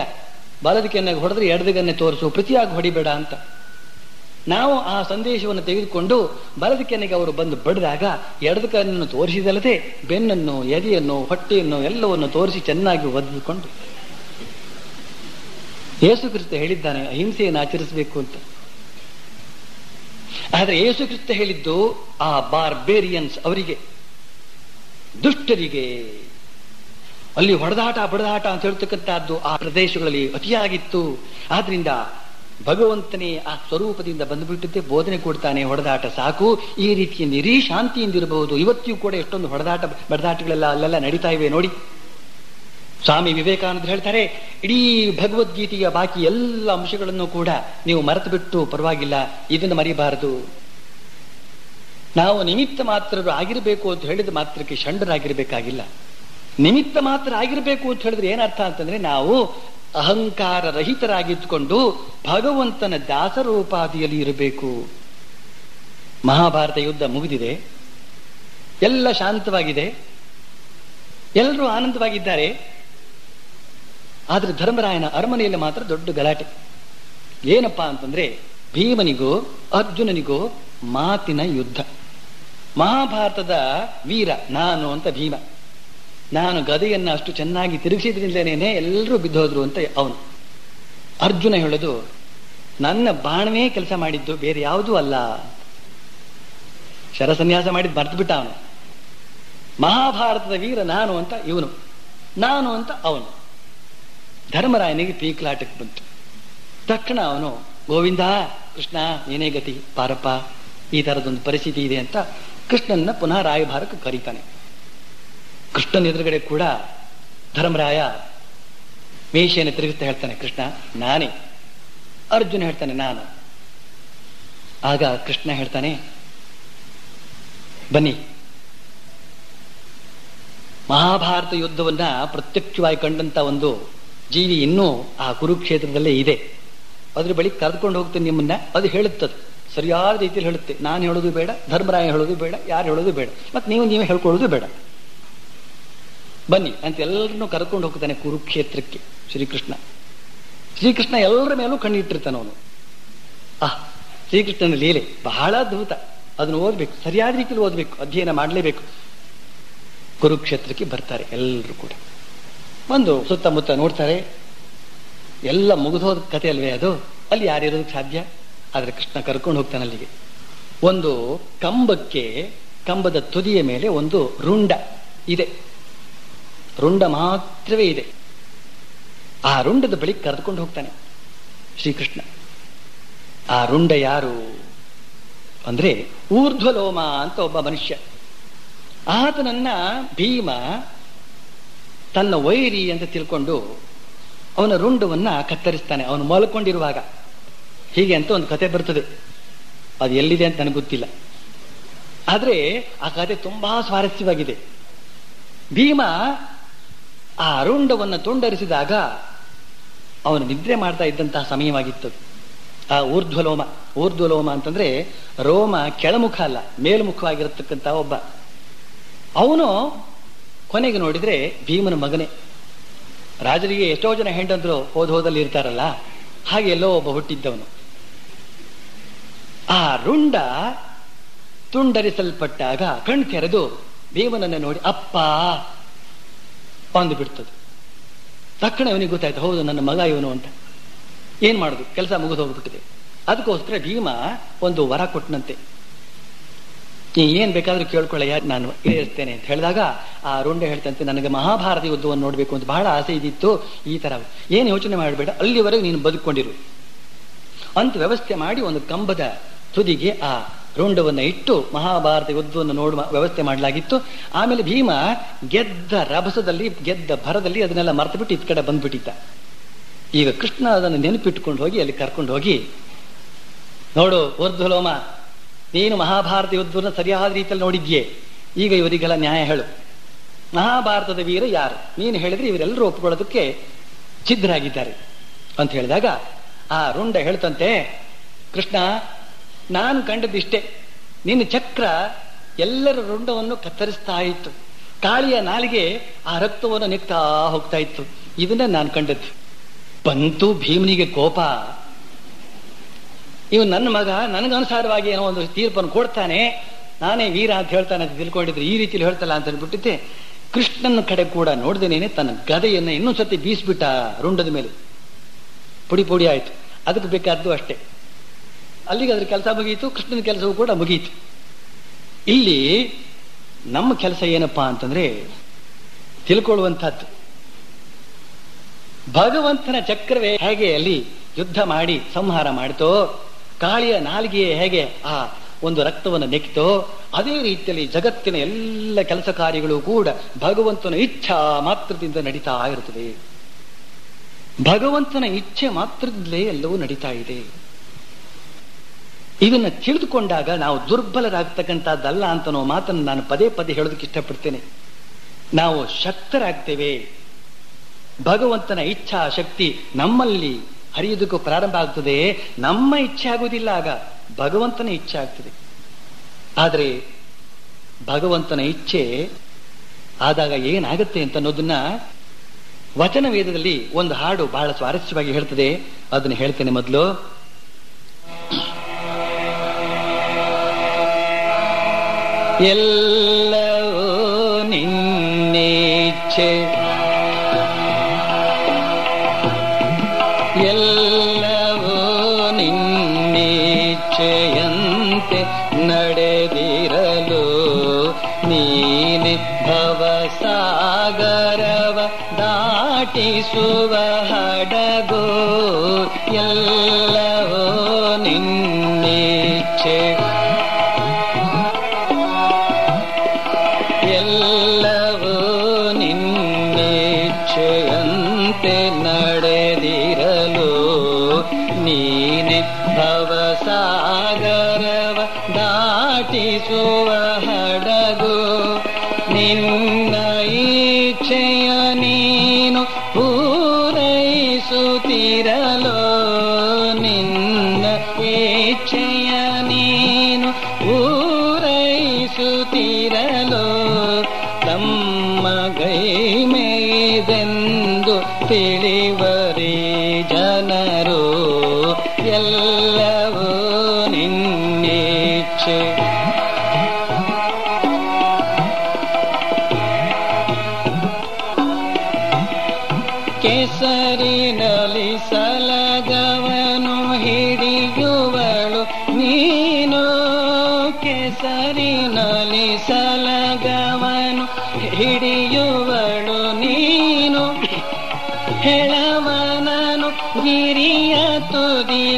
ಬಲದ ಕೆನ್ನೆಗೆ ಹೊಡೆದ್ರೆ ಎಡದಗನ್ನೇ ತೋರಿಸು, ಪ್ರತಿಯಾಗಿ ಹೊಡಿಬೇಡ ಅಂತ. ನಾವು ಆ ಸಂದೇಶವನ್ನು ತೆಗೆದುಕೊಂಡು ಬಲದ ಕೆನ್ನೆಗೆ ಅವರು ಬಂದು ಬಡಿದಾಗ ಎಡದ ಕಣ್ಣನ್ನು ತೋರಿಸಿದಲ್ಲದೆ ಬೆನ್ನನ್ನು, ಎದೆಯನ್ನು, ಹೊಟ್ಟೆಯನ್ನು ಎಲ್ಲವನ್ನು ತೋರಿಸಿ ಚೆನ್ನಾಗಿ ಒದ್ದುಕೊಂಡು ಯೇಸು ಕ್ರಿಸ್ತ ಹೇಳಿದ್ದಾನೆ, ಅಹಿಂಸೆಯನ್ನು ಆಚರಿಸಬೇಕು ಅಂತ. ಆದರೆ ಯೇಸು ಕ್ರಿಸ್ತ ಹೇಳಿದ್ದು ಆ ಬಾರ್ಬೇರಿಯನ್ಸ್ ಅವರಿಗೆ, ದುಷ್ಟರಿಗೆ. ಅಲ್ಲಿ ಹೊಡೆದಾಟ, ಬಡದಾಟ ಅಂತ ಹೇಳ್ತಕ್ಕಂಥದ್ದು ಆ ಪ್ರದೇಶಗಳಲ್ಲಿ ಅತಿಯಾಗಿತ್ತು. ಆದ್ರಿಂದ ಭಗವಂತನೇ ಆ ಸ್ವರೂಪದಿಂದ ಬಂದುಬಿಟ್ಟಿದ್ದೆ, ಬೋಧನೆ ಕೊಡ್ತಾನೆ, ಹೊಡೆದಾಟ ಸಾಕು. ಈ ರೀತಿಯ ನಿರೀ ಶಾಂತಿಯಿಂದಿರಬಹುದು ಇವತ್ತಿಯೂ ಕೂಡ ಎಷ್ಟೊಂದು ಹೊಡೆದಾಟ, ಬಡದಾಟಗಳೆಲ್ಲ ಅಲ್ಲೆಲ್ಲ ನಡೀತಾ ಇವೆ ನೋಡಿ. ಸ್ವಾಮಿ ವಿವೇಕಾನಂದ ಹೇಳ್ತಾರೆ, ಇಡೀ ಭಗವದ್ಗೀತೆಯ ಬಾಕಿ ಎಲ್ಲ ಅಂಶಗಳನ್ನು ಕೂಡ ನೀವು ಮರೆತು ಬಿಟ್ಟು ಪರವಾಗಿಲ್ಲ, ಇದನ್ನು ಮರಿಬಾರದು. ನಾವು ನಿಮಿತ್ತ ಮಾತ್ರರು ಆಗಿರಬೇಕು ಅಂತ ಹೇಳಿದ ಮಾತ್ರಕ್ಕೆ ಷಂಡರಾಗಿರಬೇಕಾಗಿಲ್ಲ. ನಿಮಿತ್ತ ಮಾತ್ರ ಆಗಿರಬೇಕು ಅಂತ ಹೇಳಿದ್ರೆ ಏನರ್ಥ ಅಂತಂದ್ರೆ ನಾವು ಅಹಂಕಾರ ರಹಿತರಾಗಿದ್ದುಕೊಂಡು ಭಗವಂತನ ದಾಸರೋಪಾದಿಯಲ್ಲಿ ಇರಬೇಕು. ಮಹಾಭಾರತ ಯುದ್ಧ ಮುಗಿದಿದೆ. ಎಲ್ಲ ಶಾಂತವಾಗಿದೆ. ಎಲ್ಲರೂ ಆನಂದವಾಗಿದ್ದಾರೆ. ಆದ್ರೆ ಧರ್ಮರಾಯನ ಅರಮನೆಯಲ್ಲಿ ಮಾತ್ರ ದೊಡ್ಡ ಗಲಾಟೆ. ಏನಪ್ಪಾ ಅಂತಂದ್ರೆ ಭೀಮನಿಗೂ ಅರ್ಜುನನಿಗೂ ಮಾತಿನ ಯುದ್ಧ. ಮಹಾಭಾರತದ ವೀರ ನಾನು ಅಂತ ಭೀಮ. ನಾನು ಗದೆಯನ್ನ ಅಷ್ಟು ಚೆನ್ನಾಗಿ ತಿರುಗಿಸಿದ್ರಿಂದಲೇನೆ ಎಲ್ಲರೂ ಬಿದ್ದೋದ್ರು ಅಂತ ಅವನು. ಅರ್ಜುನ ಹೇಳೋದು, ನನ್ನ ಬಾಣವೇ ಕೆಲಸ ಮಾಡಿದ್ದು, ಬೇರೆ ಯಾವುದೂ ಅಲ್ಲ. ಶರಸನ್ಯಾಸ ಮಾಡಿದ್ ಮರ್ತು ಬಿಟ್ಟ ಅವನು. ಮಹಾಭಾರತದ ವೀರ ನಾನು ಅಂತ ಇವನು. ನಾನು ಅಂತ ಅವನು. ಧರ್ಮರಾಯನಿಗೆ ಪೀಕ್ಲಾಟಕ್ಕೆ ಬಂತು. ತಕ್ಷಣ ಅವನು, ಗೋವಿಂದ, ಕೃಷ್ಣ, ಏನೇ ಗತಿ, ಪಾರಪ್ಪ, ಈ ತರದೊಂದು ಪರಿಸ್ಥಿತಿ ಇದೆ ಅಂತ ಕೃಷ್ಣನ ಪುನಃ ರಾಯಭಾರಕ್ಕೆ ಕರೀತಾನೆ. ಕೃಷ್ಣನ ಎದುರುಗಡೆ ಕೂಡ ಧರ್ಮರಾಯ ಮೇಷೆಯನ್ನು ತಿರುಗಿಸ್ತಾ ಹೇಳ್ತಾನೆ, ಕೃಷ್ಣ, ನಾನೇ. ಅರ್ಜುನ ಹೇಳ್ತಾನೆ, ನಾನು. ಆಗ ಕೃಷ್ಣ ಹೇಳ್ತಾನೆ, ಬನ್ನಿ. ಮಹಾಭಾರತ ಯುದ್ಧವನ್ನ ಪ್ರತ್ಯಕ್ಷವಾಗಿ ಕಂಡಂತ ಒಂದು ಜೀವಿ ಇನ್ನೂ ಆ ಕುರುಕ್ಷೇತ್ರದಲ್ಲೇ ಇದೆ. ಅದ್ರ ಬಳಿ ಕರೆದುಕೊಂಡು ಹೋಗ್ತೇನೆ ನಿಮ್ಮನ್ನ, ಅದು ಹೇಳುತ್ತದೆ. ಸರಿಯಾದ ರೀತಿಯಲ್ಲಿ ಹೇಳುತ್ತೆ. ನಾನು ಹೇಳೋದು ಬೇಡ, ಧರ್ಮರಾಯ ಹೇಳೋದು ಬೇಡ, ಯಾರು ಹೇಳೋದು ಬೇಡ. ಮತ್ತೆ ನೀವು ನೀವೇ ಹೇಳ್ಕೊಳ್ಳೋದು ಬೇಡ. ಬನ್ನಿ, ಅಂತ ಎಲ್ಲರನ್ನೂ ಕರ್ಕೊಂಡು ಹೋಗ್ತಾನೆ ಕುರುಕ್ಷೇತ್ರಕ್ಕೆ ಶ್ರೀಕೃಷ್ಣ. ಶ್ರೀಕೃಷ್ಣ ಎಲ್ಲರ ಮೇಲೂ ಕಣ್ಣಿಟ್ಟಿರ್ತಾನೆ ಅವನು. ಆ, ಶ್ರೀಕೃಷ್ಣನ ಲೀಲೆ ಬಹಳ ಅದ್ಭುತ. ಅದನ್ನು ಓದ್ಬೇಕು, ಸರಿಯಾದ ರೀತಿಯಲ್ಲಿ ಓದ್ಬೇಕು, ಅಧ್ಯಯನ ಮಾಡಲೇಬೇಕು. ಕುರುಕ್ಷೇತ್ರಕ್ಕೆ ಬರ್ತಾರೆ ಎಲ್ಲರೂ ಕೂಡ. ಒಂದು ಸುತ್ತಮುತ್ತ ನೋಡ್ತಾರೆ. ಎಲ್ಲ ಮುಗಿದೋದ ಕತೆ ಅಲ್ವೇ ಅದು? ಅಲ್ಲಿ ಯಾರಿರೋದಕ್ಕೆ ಸಾಧ್ಯ? ಆದ್ರೆ ಕೃಷ್ಣ ಕರ್ಕೊಂಡು ಹೋಗ್ತಾನೆ ಅಲ್ಲಿಗೆ. ಒಂದು ಕಂಬಕ್ಕೆ, ಕಂಬದ ತುದಿಯ ಮೇಲೆ ಒಂದು ರುಂಡ ಇದೆ. ರುಂಡ ಮಾತ್ರವೇ ಇದೆ. ಆ ರುಂಡದ ಬಳಿ ಕರೆದುಕೊಂಡು ಹೋಗ್ತಾನೆ ಶ್ರೀಕೃಷ್ಣ. ಆ ರುಂಡ ಯಾರು ಅಂದ್ರೆ ಊರ್ಧ್ವಲೋಮ ಅಂತ ಒಬ್ಬ ಮನುಷ್ಯ. ಆತನನ್ನ ಭೀಮ ತನ್ನ ವೈರಿ ಅಂತ ತಿಳ್ಕೊಂಡು ಅವನ ರುಂಡವನ್ನ ಕತ್ತರಿಸ್ತಾನೆ. ಅವನು ಮಲ್ಕೊಂಡಿರುವಾಗ. ಹೀಗೆ ಅಂತ ಒಂದು ಕತೆ ಬರ್ತದೆ. ಅದು ಎಲ್ಲಿದೆ ಅಂತ ನನಗೆ ಗೊತ್ತಿಲ್ಲ. ಆದ್ರೆ ಆ ಕತೆ ತುಂಬಾ ಸ್ವಾರಸ್ಯವಾಗಿದೆ. ಭೀಮ ಆ ರುಂಡವನ್ನು ತುಂಡರಿಸಿದಾಗ ಅವನು ನಿದ್ರೆ ಮಾಡ್ತಾ ಇದ್ದಂತಹ ಸಮಯವಾಗಿತ್ತು. ಆ ಊರ್ಧ್ವಲೋಮ ಊರ್ಧ್ವಲೋಮ ಅಂತಂದ್ರೆ ರೋಮ ಕೆಳಮುಖ ಅಲ್ಲ ಮೇಲ್ಮುಖವಾಗಿರತಕ್ಕಂತ ಒಬ್ಬ. ಅವನು ಕೊನೆಗೆ ನೋಡಿದ್ರೆ ಭೀಮನ ಮಗನೇ. ರಾಜರಿಗೆ ಎಷ್ಟೋ ಜನ ಹೆಂಡಂದ್ರು ಹೋದ ಹೋದಲ್ಲಿ ಇರ್ತಾರಲ್ಲ, ಹಾಗೆ ಎಲ್ಲೋ ಒಬ್ಬ ಹುಟ್ಟಿದ್ದವನು. ಆ ರುಂಡ ತುಂಡರಿಸಲ್ಪಟ್ಟಾಗ ಕಣ್ ತೆರೆದು ಭೀಮನನ್ನ ನೋಡಿ, ಅಪ್ಪ ಅಂದು ಬಿಡ್ತದೆ ತಕ್ಷಣ ಇವನಿಗೆ ಗೊತ್ತಾಯ್ತು, ಹೌದು, ನನ್ನ ಮಗ ಇವನು ಅಂತ. ಏನ್ ಮಾಡುದು? ಕೆಲಸ ಮುಗಿದು ಹೋಗ್ಬಿಟ್ಟಿದೆ. ಅದಕ್ಕೋಸ್ಕರ ಭೀಮ ಒಂದು ವರ ಕೊಟ್ಟನಂತೆ ಏನ್ ಬೇಕಾದ್ರೂ ಕೇಳ್ಕೊಳ್ಳಯ್ಯ ನಾನು? ಇರ್ತೇನೆ ಅಂತ ಹೇಳಿದಾಗ ಆ ರುಂಡೆ ಹೇಳ್ತಂತೆ, ನನಗೆ ಮಹಾಭಾರತ ಯುದ್ಧವನ್ನು ನೋಡ್ಬೇಕು ಅಂತ ಬಹಳ ಆಸೆ ಇದ್ದಿತ್ತು ಈ ತರ. ಏನು ಯೋಚನೆ ಮಾಡಬೇಡ, ಅಲ್ಲಿವರೆಗೂ ನೀನು ಬದುಕೊಂಡಿರು ಅಂತ ವ್ಯವಸ್ಥೆ ಮಾಡಿ ಒಂದು ಕಂಬದ ತುದಿಗೆ ಆ ರುಂಡವನ್ನು ಇಟ್ಟು ಮಹಾಭಾರತ ಯುದ್ಧವನ್ನು ನೋಡುವ ವ್ಯವಸ್ಥೆ ಮಾಡಲಾಗಿತ್ತು. ಆಮೇಲೆ ಭೀಮ ಗೆದ್ದ ರಭಸದಲ್ಲಿ, ಗೆದ್ದ ಭರದಲ್ಲಿ ಅದನ್ನೆಲ್ಲ ಮರ್ತು ಬಿಟ್ಟು ಇತ್ ಕಡೆ ಬಂದ್ಬಿಟ್ಟಿದ್ದ. ಈಗ ಕೃಷ್ಣ ಅದನ್ನು ನೆನಪಿಟ್ಕೊಂಡು ಹೋಗಿ, ಅಲ್ಲಿ ಕರ್ಕೊಂಡು ಹೋಗಿ, ನೋಡು, ಊರ್ಧ್ವಲೋಮ ನೀನು ಮಹಾಭಾರತ ಯುದ್ಧವನ್ನು ಸರಿಯಾದ ರೀತಿಯಲ್ಲಿ ನೋಡಿದ್ಯೆ? ಈಗ ಇವರಿಗೆಲ್ಲ ನ್ಯಾಯ ಹೇಳು. ಮಹಾಭಾರತದ ವೀರ ಯಾರು? ನೀನು ಹೇಳಿದ್ರೆ ಇವರೆಲ್ಲರೂ ಒಪ್ಪಿಕೊಳ್ಳೋದಕ್ಕೆ ಛಿದ್ರಾಗಿದ್ದಾರೆ ಅಂತ ಹೇಳಿದಾಗ ಆ ರುಂಡ ಹೇಳ್ತಂತೆ, ಕೃಷ್ಣ, ನಾನು ಕಂಡದಿಷ್ಟೇ. ನಿನ್ನ ಚಕ್ರ ಎಲ್ಲರ ರುಂಡವನ್ನು ಕತ್ತರಿಸ್ತಾ ಇತ್ತು. ಕಾಳಿಯ ನಾಲಿಗೆ ಆ ರಕ್ತವನ್ನು ನೆಕ್ತಾ ಹೋಗ್ತಾ ಇತ್ತು. ಇದನ್ನ ನಾನು ಕಂಡದ್ದು. ಬಂತು ಭೀಮನಿಗೆ ಕೋಪ. ಇವ್ ನನ್ನ ಮಗ ನನಗನುಸಾರವಾಗಿ ಏನೋ ಒಂದು ತೀರ್ಪನ್ನು ಕೊಡ್ತಾನೆ. ನಾನೇ ವೀರ ಅಂತ ಹೇಳ್ತಾನೆ ಅಂತ ತಿಳ್ಕೊಂಡಿದ್ರೆ ಈ ರೀತಿಯಲ್ಲಿ ಹೇಳ್ತಲ್ಲ ಅಂತ ಹೇಳ್ಬಿಟ್ಟಿದ್ದೆ. ಕೃಷ್ಣನ ಕಡೆ ಕೂಡ ನೋಡ್ದೇನೇನೆ ತನ್ನ ಗದೆಯನ್ನ ಇನ್ನೊಂದು ಸತಿ ಬೀಸ್ಬಿಟ್ಟ ರುಂಡದ ಮೇಲೆ. ಪುಡಿ ಪುಡಿ ಆಯ್ತು. ಅದಕ್ಕೆ ಬೇಕಾದ್ದು ಅಷ್ಟೇ. ಅಲ್ಲಿಗೆ ಅದ್ರ ಕೆಲಸ ಮುಗಿಯಿತು ಕೃಷ್ಣನ ಕೆಲಸವೂ ಕೂಡ ಮುಗಿಯಿತು ಇಲ್ಲಿ ನಮ್ಮ ಕೆಲಸ ಏನಪ್ಪಾ ಅಂತಂದ್ರೆ ತಿಳ್ಕೊಳ್ಳುವಂತಹದ್ದು ಭಗವಂತನ ಚಕ್ರವೇ ಹೇಗೆ ಅಲ್ಲಿ ಯುದ್ಧ ಮಾಡಿ ಸಂಹಾರ ಮಾಡಿತೋ ಕಾಳಿಯ ನಾಲಿಗೆ ಹೇಗೆ ಆ ಒಂದು ರಕ್ತವನ್ನು ನೆಕ್ಕಿತೋ ಅದೇ ರೀತಿಯಲ್ಲಿ ಜಗತ್ತಿನ ಎಲ್ಲ ಕೆಲಸ ಕಾರ್ಯಗಳು ಕೂಡ ಭಗವಂತನ ಇಚ್ಛಾ ಮಾತ್ರದಿಂದ ನಡೀತಾ ಇರುತ್ತದೆ ಭಗವಂತನ ಇಚ್ಛೆ ಮಾತ್ರದಿಂದಲೇ ಎಲ್ಲವೂ ನಡೀತಾ ಇದೆ. ಇದನ್ನ ತಿಳಿದುಕೊಂಡಾಗ ನಾವು ದುರ್ಬಲರಾಗ್ತಕ್ಕಂಥದ್ದಲ್ಲ ಅಂತ ಅನ್ನೋ ಮಾತನ್ನು ನಾನು ಪದೇ ಪದೇ ಹೇಳೋದಕ್ಕೆ ಇಷ್ಟಪಡ್ತೇನೆ. ನಾವು ಶಕ್ತರಾಗ್ತೇವೆ. ಭಗವಂತನ ಇಚ್ಛಾ ಶಕ್ತಿ ನಮ್ಮಲ್ಲಿ ಹರಿಯುವುದಕ್ಕೂ ಪ್ರಾರಂಭ ಆಗ್ತದೆ. ನಮ್ಮ ಇಚ್ಛೆ ಆಗುವುದಿಲ್ಲ ಆಗ ಭಗವಂತನ ಇಚ್ಛೆ ಆಗ್ತದೆ. ಆದರೆ ಭಗವಂತನ ಇಚ್ಛೆ ಆದಾಗ ಏನಾಗುತ್ತೆ ಅಂತ ಅನ್ನೋದನ್ನ ವಚನ ವೇದದಲ್ಲಿ ಒಂದು ಹಾಡು ಬಹಳ ಸ್ವಾರಸ್ಯವಾಗಿ ಹೇಳ್ತದೆ. ಅದನ್ನ ಹೇಳ್ತೇನೆ ಮೊದಲು. ಎಲ್ಲ ನಿನ್ನೇಚ್ಛೆ ದಾಟಿಸುವ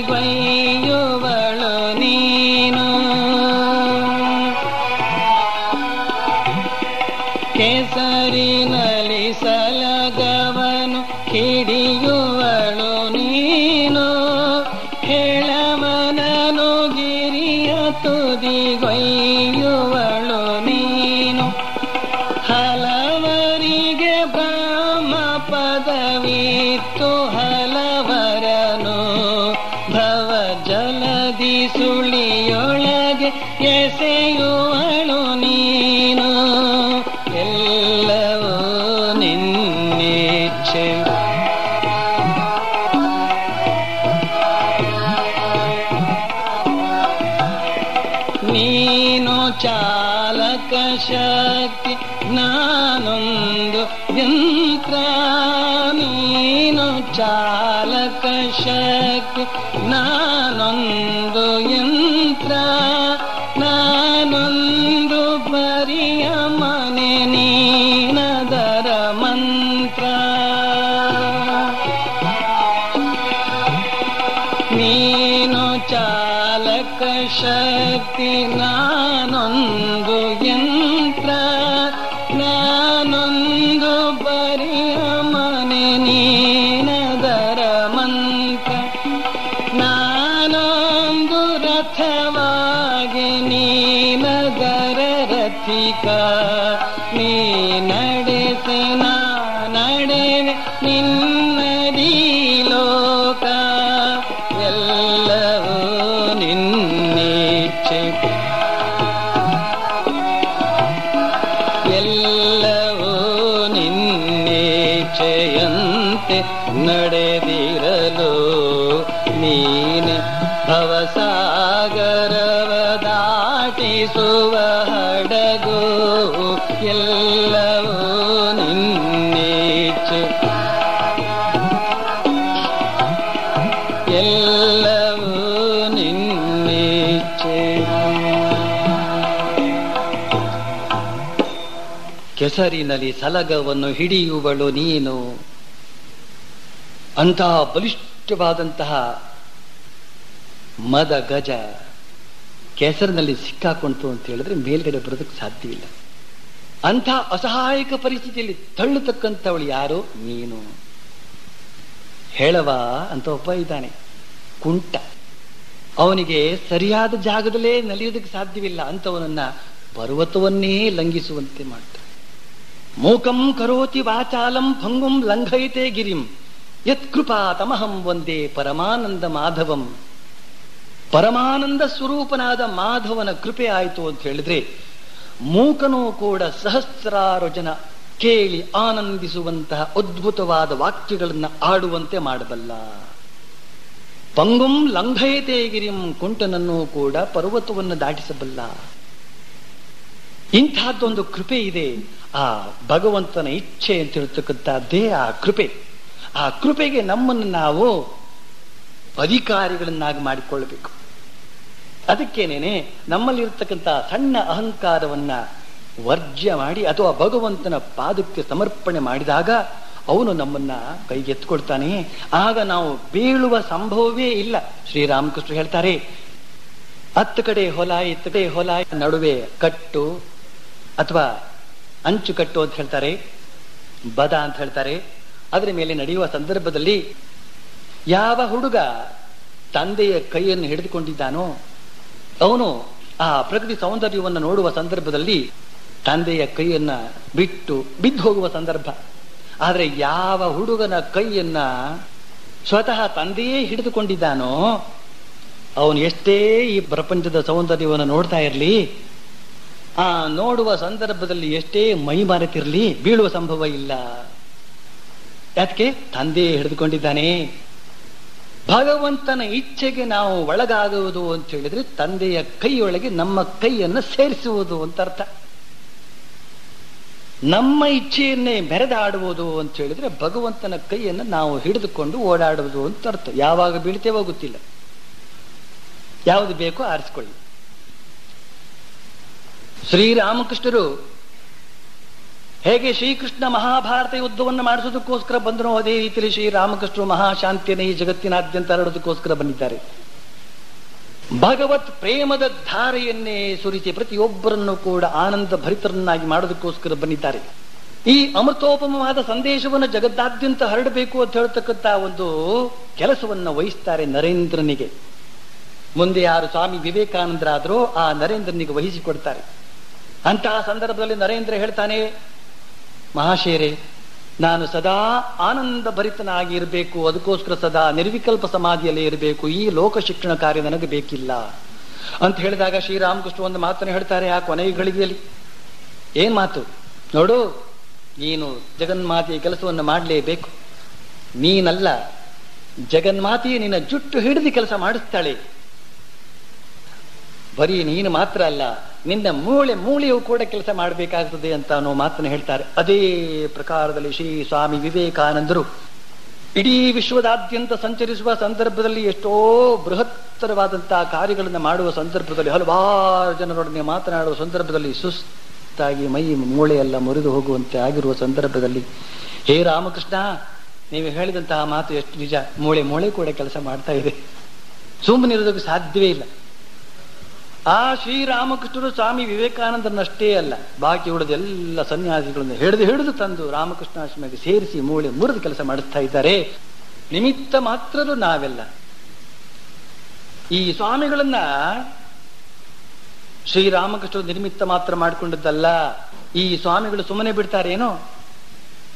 வை र मन्त्रा। नीनो चालकशक्तिना ಎಲ್ಲವೂ ಕೆಸರಿನಲ್ಲಿ ಸಲಗವನ್ನು ಹಿಡಿಯುವಳು ನೀನು. ಅಂತಹ ಬಲಿಷ್ಠವಾದಂತಹ ಮದ ಗಜ ಕೆಸರಿನಲ್ಲಿ ಸಿಕ್ಕಾಕೊಂತು ಅಂತ ಹೇಳಿದ್ರೆ ಮೇಲ್ಗಡೆ ಬರೋದಕ್ಕೆ ಸಾಧ್ಯವಿಲ್ಲ ಅಂಥ ಅಸಹಾಯಕ ಪರಿಸ್ಥಿತಿಯಲ್ಲಿ ತಳ್ಳತಕ್ಕಂಥವಳು ಯಾರು? ನೀನು. ಹೇಳವಾ ಅಂತ ಒಬ್ಬ ಇದ್ದಾನೆ. ಕುಂಟ. ಅವನಿಗೆ ಸರಿಯಾದ ಜಾಗದಲ್ಲೇ ನಲಿಯೋದಕ್ಕೆ ಸಾಧ್ಯವಿಲ್ಲ. ಅಂತವನನ್ನ ಪರ್ವತವನ್ನೇ ಲಂಘಿಸುವಂತೆ ಮಾಡ್ತಾನೆ. ಮೂಕಂ ಕರೋತಿ ವಾಚಾಲಂ ಭಂಗುಂ ಲಂಘಯಿತೆ ಗಿರಿಂ. ಯತ್ಕೃಪಾ ತಮಹಂ ಒಂದೇ ಪರಮಾನಂದ ಮಾಧವಂ. ಪರಮಾನಂದ ಸ್ವರೂಪನಾದ ಮಾಧವನ ಕೃಪೆ ಆಯಿತು ಅಂತ ಹೇಳಿದ್ರೆ, ಮೂಕನೂ ಕೂಡ ಸಹಸ್ರಾರು ಜನ ಕೇಳಿ ಆನಂದಿಸುವಂತಹ ಅದ್ಭುತವಾದ ವಾಕ್ಯಗಳನ್ನು ಆಡುವಂತೆ ಮಾಡಬಲ್ಲ. ಪಂಗುಂ ಲಂಘಯತೆ ಗಿರಿಂ ಕುಂಟನನ್ನು ಕೂಡ ಪರ್ವತವನ್ನು ದಾಟಿಸಬಲ್ಲ. ಇಂತಹದ್ದೊಂದು ಕೃಪೆ ಇದೆ. ಆ ಭಗವಂತನ ಇಚ್ಛೆ ಅಂತ ಹೇಳ್ತಕ್ಕಂಥದ್ದೇ ಆ ಕೃಪೆ. ಆ ಕೃಪೆಗೆ ನಮ್ಮನ್ನು ನಾವು ಅಧಿಕಾರಿಗಳನ್ನಾಗಿ ಮಾಡಿಕೊಳ್ಳಬೇಕು. ಅದಕ್ಕೇನೇನೆ ನಮ್ಮಲ್ಲಿರ್ತಕ್ಕಂಥ ಸಣ್ಣ ಅಹಂಕಾರವನ್ನ ವರ್ಜ್ಯ ಮಾಡಿ ಅಥವಾ ಭಗವಂತನ ಪಾದಕ್ಕೆ ಸಮರ್ಪಣೆ ಮಾಡಿದಾಗ ಅವನು ನಮ್ಮನ್ನ ಕೈಗೆತ್ಕೊಳ್ತಾನೆ ಆಗ ನಾವು ಬೀಳುವ ಸಂಭವವೇ ಇಲ್ಲ. ಶ್ರೀರಾಮಕೃಷ್ಣ ಹೇಳ್ತಾರೆ, ಹತ್ತು ಕಡೆ ಹೊಲ, ಇತ್ತು ಕಡೆ ಹೊಲ, ನಡುವೆ ಕಟ್ಟು ಅಥವಾ ಅಂಚು ಕಟ್ಟು ಅಂತ ಹೇಳ್ತಾರೆ, ಬದ ಅಂತ ಹೇಳ್ತಾರೆ. ಅದರ ಮೇಲೆ ನಡೆಯುವ ಸಂದರ್ಭದಲ್ಲಿ ಯಾವ ಹುಡುಗ ತಂದೆಯ ಕೈಯನ್ನು ಹಿಡಿದುಕೊಂಡಿದ್ದಾನೋ, ಅವನು ಆ ಪ್ರಕೃತಿ ಸೌಂದರ್ಯವನ್ನು ನೋಡುವ ಸಂದರ್ಭದಲ್ಲಿ ತಂದೆಯ ಕೈಯನ್ನ ಬಿಟ್ಟು, ಬಿದ್ದು ಹೋಗುವ ಸಂದರ್ಭ. ಆದ್ರೆ ಯಾವ ಹುಡುಗನ ಕೈಯನ್ನ ಸ್ವತಃ ತಂದೆಯೇ ಹಿಡಿದುಕೊಂಡಿದ್ದಾನೋ, ಅವನು ಎಷ್ಟೇ ಈ ಪ್ರಪಂಚದ ಸೌಂದರ್ಯವನ್ನು ನೋಡ್ತಾ ಇರಲಿ, ಆ ನೋಡುವ ಸಂದರ್ಭದಲ್ಲಿ ಎಷ್ಟೇ ಮೈ ಮರೆತಿರ್ಲಿ, ಬೀಳುವ ಸಂಭವ ಇಲ್ಲ. ಯಾಕೆ? ತಂದೆಯೇ ಹಿಡಿದುಕೊಂಡಿದ್ದಾನೆ. ಭಗವಂತನ ಇಚ್ಛೆಗೆ ನಾವು ಒಳಗಾಗುವುದು ಅಂತ ಹೇಳಿದ್ರೆ ತಂದೆಯ ಕೈಯೊಳಗೆ ನಮ್ಮ ಕೈಯನ್ನು ಸೇರಿಸುವುದು ಅಂತ ಅರ್ಥ. ನಮ್ಮ ಇಚ್ಛೆಯನ್ನೇ ಮೆರೆದಾಡುವುದು ಅಂತ ಹೇಳಿದ್ರೆ ಭಗವಂತನ ಕೈಯನ್ನು ನಾವು ಹಿಡಿದುಕೊಂಡು ಓಡಾಡುವುದು ಅಂತ ಅರ್ಥ. ಯಾವಾಗ ಬೀಳ್ತೇವೋ ಗೊತ್ತಿಲ್ಲ. ಯಾವುದು ಬೇಕೋ ಆರಿಸಿಕೊಳ್ಳಿ. ಶ್ರೀರಾಮಕೃಷ್ಣರು ಹೇಗೆ ಶ್ರೀಕೃಷ್ಣ ಮಹಾಭಾರತ ಯುದ್ಧವನ್ನು ಮಾಡಿಸೋದಕ್ಕೋಸ್ಕರ ಬಂದನೋ ಅದೇ ರೀತಿಯಲ್ಲಿ ಶ್ರೀರಾಮಕೃಷ್ಣರು ಮಹಾಶಾಂತಿಯನ್ನು ಈ ಜಗತ್ತಿನಾದ್ಯಂತ ಹರಡೋದಕ್ಕೋಸ್ಕರ ಬಂದಿದ್ದಾರೆ. ಭಗವತ್ ಪ್ರೇಮದ ಧಾರೆಯನ್ನೇ ಸುರಿಸಿ ಪ್ರತಿಯೊಬ್ಬರನ್ನು ಕೂಡ ಆನಂದ ಭರಿತರನ್ನಾಗಿ ಮಾಡೋದಕ್ಕೋಸ್ಕರ ಬಂದಿದ್ದಾರೆ ಈ ಅಮೃತೋಪಮವಾದ ಸಂದೇಶವನ್ನು ಜಗದ್ದಾದ್ಯಂತ ಹರಡಬೇಕು ಅಂತ ಹೇಳ್ತಕ್ಕಂಥ ಒಂದು ಕೆಲಸವನ್ನ ವಹಿಸ್ತಾರೆ ನರೇಂದ್ರನಿಗೆ. ಮುಂದೆ ಯಾರು ಸ್ವಾಮಿ ವಿವೇಕಾನಂದರಾದರೂ ಆ ನರೇಂದ್ರನಿಗೆ ವಹಿಸಿಕೊಡ್ತಾರೆ. ಅಂತಹ ಸಂದರ್ಭದಲ್ಲಿ ನರೇಂದ್ರ ಹೇಳ್ತಾನೆ ಮಹಾಶೇರೆ ನಾನು ಸದಾ ಆನಂದ ಭರಿತನಾಗಿ ಇರಬೇಕು ಅದಕ್ಕೋಸ್ಕರ ಸದಾ ನಿರ್ವಿಕಲ್ಪ ಸಮಾಧಿಯಲ್ಲಿ ಇರಬೇಕು, ಈ ಲೋಕ ಶಿಕ್ಷಣ ಕಾರ್ಯ ನನಗೆ ಬೇಕಿಲ್ಲ. ಅಂತ ಹೇಳಿದಾಗ ಶ್ರೀರಾಮಕೃಷ್ಣ ಒಂದು ಮಾತನ್ನು ಹೇಳ್ತಾರೆ ಆ ಕೊನೆಯ ಗಳಿಗೆಯಲ್ಲಿ ಏನ್ ಮಾತು? ನೋಡು, ನೀನು ಜಗನ್ಮಾತೆಯ ಕೆಲಸವನ್ನು ಮಾಡಲೇಬೇಕು. ನೀನಲ್ಲ, ಜಗನ್ಮಾತೆಯೇ ನಿನ್ನ ಜುಟ್ಟು ಹಿಡಿದು ಕೆಲಸ ಮಾಡಿಸ್ತಾಳೆ. ಬರೀ ನೀನು ಮಾತ್ರ ಅಲ್ಲ ನಿನ್ನ ಮೂಳೆ ಮೂಳೆಯು ಕೂಡ ಕೆಲಸ ಮಾಡಬೇಕಾಗ್ತದೆ ಅಂತ ಅನ್ನೋ ಮಾತನ್ನು ಹೇಳ್ತಾರೆ. ಅದೇ ಪ್ರಕಾರದಲ್ಲಿ ಶ್ರೀ ಸ್ವಾಮಿ ವಿವೇಕಾನಂದರು ಇಡೀ ವಿಶ್ವದಾದ್ಯಂತ ಸಂಚರಿಸುವ ಸಂದರ್ಭದಲ್ಲಿ ಎಷ್ಟೋ ಬೃಹತ್ತರವಾದಂತಹ ಕಾರ್ಯಗಳನ್ನು ಮಾಡುವ ಸಂದರ್ಭದಲ್ಲಿ, ಹಲವಾರು ಜನರೊಡನೆ ಮಾತನಾಡುವ ಸಂದರ್ಭದಲ್ಲಿ ಸುಸ್ತಾಗಿ ಮೈ ಮೂಳೆಯೆಲ್ಲ ಮುರಿದು ಹೋಗುವಂತೆ ಆಗಿರುವ ಸಂದರ್ಭದಲ್ಲಿ, ಹೇ ರಾಮಕೃಷ್ಣ, ನೀವು ಹೇಳಿದಂತಹ ಮಾತು ಎಷ್ಟು ನಿಜ. ಮೂಳೆ ಮೂಳೆ ಕೂಡ ಕೆಲಸ ಮಾಡ್ತಾ ಇದೆ. ಸುಮ್ಮನಿರೋದಕ್ಕೆ ಸಾಧ್ಯವೇ ಇಲ್ಲ. ಆ ಶ್ರೀರಾಮಕೃಷ್ಣರು ಸ್ವಾಮಿ ವಿವೇಕಾನಂದನಷ್ಟೇ ಅಲ್ಲ, ಬಾಕಿ ಉಳಿದೆಲ್ಲ ಸನ್ಯಾಸಿಗಳನ್ನು ಹಿಡಿದು ಹಿಡಿದು ತಂದು ರಾಮಕೃಷ್ಣಾಶ್ರಮಕ್ಕೆ ಸೇರಿಸಿ ಮೂಳೆ ಮುರಿದು ಕೆಲಸ ಮಾಡಿಸ್ತಾ ಇದ್ದಾರೆ. ನಿಮಿತ್ತ ಮಾತ್ರರು ನಾವೆಲ್ಲ. ಈ ಸ್ವಾಮಿಗಳನ್ನ ಶ್ರೀರಾಮಕೃಷ್ಣರು ನಿರ್ಮಿತ್ತ ಮಾತ್ರ ಮಾಡಿಕೊಂಡಿದ್ದಲ್ಲ, ಈ ಸ್ವಾಮಿಗಳು ಸುಮ್ಮನೆ ಬಿಡ್ತಾರೇನೋ?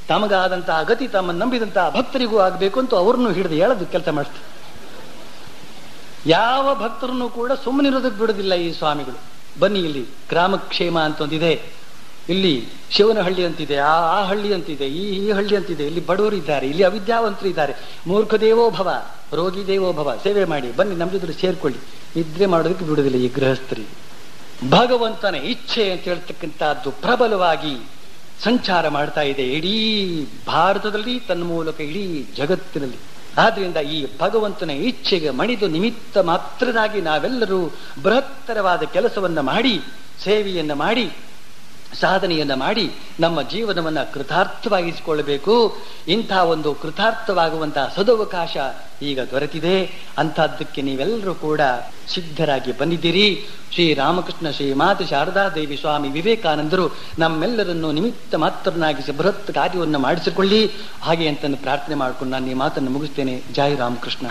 ತಮಗಾದಂತಹ ಗತಿ ತಮ್ಮ ನಂಬಿದಂತಹ ಭಕ್ತರಿಗೂ ಆಗಬೇಕು ಅಂತ ಅವ್ರನ್ನು ಹಿಡಿದು ಹೇಳೋದು ಕೆಲಸ ಮಾಡ್ತಾರೆ ಯಾವ ಭಕ್ತರನ್ನು ಕೂಡ ಸುಮ್ಮನಿರೋದಕ್ಕೆ ಬಿಡೋದಿಲ್ಲ ಈ ಸ್ವಾಮಿಗಳು. ಬನ್ನಿ ಇಲ್ಲಿ, ಗ್ರಾಮಕ್ಷೇಮ ಅಂತ ಒಂದಿದೆ ಇಲ್ಲಿ ಶಿವನಹಳ್ಳಿ ಅಂತಿದೆ, ಆ ಆ ಹಳ್ಳಿ ಅಂತಿದೆ, ಈ ಈ ಹಳ್ಳಿ ಅಂತಿದೆ. ಇಲ್ಲಿ ಬಡವರು ಇದ್ದಾರೆ, ಇಲ್ಲಿ ಅವಿದ್ಯಾವಂತರು ಇದ್ದಾರೆ. ಮೂರ್ಖ ದೇವೋ ಭವ ರೋಗಿ ದೇವೋ ಭವ ಸೇವೆ ಮಾಡಿ, ಬನ್ನಿ ನಮ್ಮ ಜೊತೆ ಸೇರ್ಕೊಳ್ಳಿ. ನಿದ್ರೆ ಮಾಡೋದಕ್ಕೆ ಬಿಡುವುದಿಲ್ಲ ಈ ಗೃಹಸ್ಥರಿಗೆ ಭಗವಂತನ ಇಚ್ಛೆ ಅಂತ ಹೇಳ್ತಕ್ಕಂಥದ್ದು ಪ್ರಬಲವಾಗಿ ಸಂಚಾರ ಮಾಡ್ತಾ ಇದೆ. ಇಡೀ ಭಾರತದಲ್ಲಿ ತನ್ನ ಮೂಲಕ, ಇಡೀ ಜಗತ್ತಿನಲ್ಲಿ. ಆದ್ರಿಂದ ಈ ಭಗವಂತನ ಇಚ್ಛೆಗೆ ಮಣಿದು ನಿಮಿತ್ತ ಮಾತ್ರನಾಗಿ ನಾವೆಲ್ಲರೂ ಬೃಹತ್ತರವಾದ ಕೆಲಸವನ್ನು ಮಾಡಿ ಸೇವೆಯನ್ನು ಮಾಡಿ ಸಾಧನೆಯನ್ನ ಮಾಡಿ ನಮ್ಮ ಜೀವನವನ್ನ ಕೃತಾರ್ಥವಾಗಿಸಿಕೊಳ್ಳಬೇಕು. ಇಂಥ ಒಂದು ಕೃತಾರ್ಥವಾಗುವಂತಹ ಸದವಕಾಶ ಈಗ ದೊರೆತಿದೆ. ಅಂಥದ್ದಕ್ಕೆ ನೀವೆಲ್ಲರೂ ಕೂಡ ಸಿದ್ಧರಾಗಿ ಬಂದಿದ್ದೀರಿ. ಶ್ರೀ ರಾಮಕೃಷ್ಣ ಶ್ರೀ ಮಾತೆ ಶಾರದಾ ದೇವಿ ಸ್ವಾಮಿ ವಿವೇಕಾನಂದರು ನಮ್ಮೆಲ್ಲರನ್ನು ನಿಮಿತ್ತ ಮಾತ್ರನಾಗಿಸಿ ಬೃಹತ್ ಕಾರ್ಯವನ್ನು ಮಾಡಿಸಿಕೊಳ್ಳಿ. ಹಾಗೆ ಅಂತಂದು ಪ್ರಾರ್ಥನೆ ಮಾಡಿಕೊಂಡು ನಾನು ಈ ಮಾತನ್ನು ಮುಗಿಸ್ತೇನೆ. ಜೈ ರಾಮಕೃಷ್ಣ.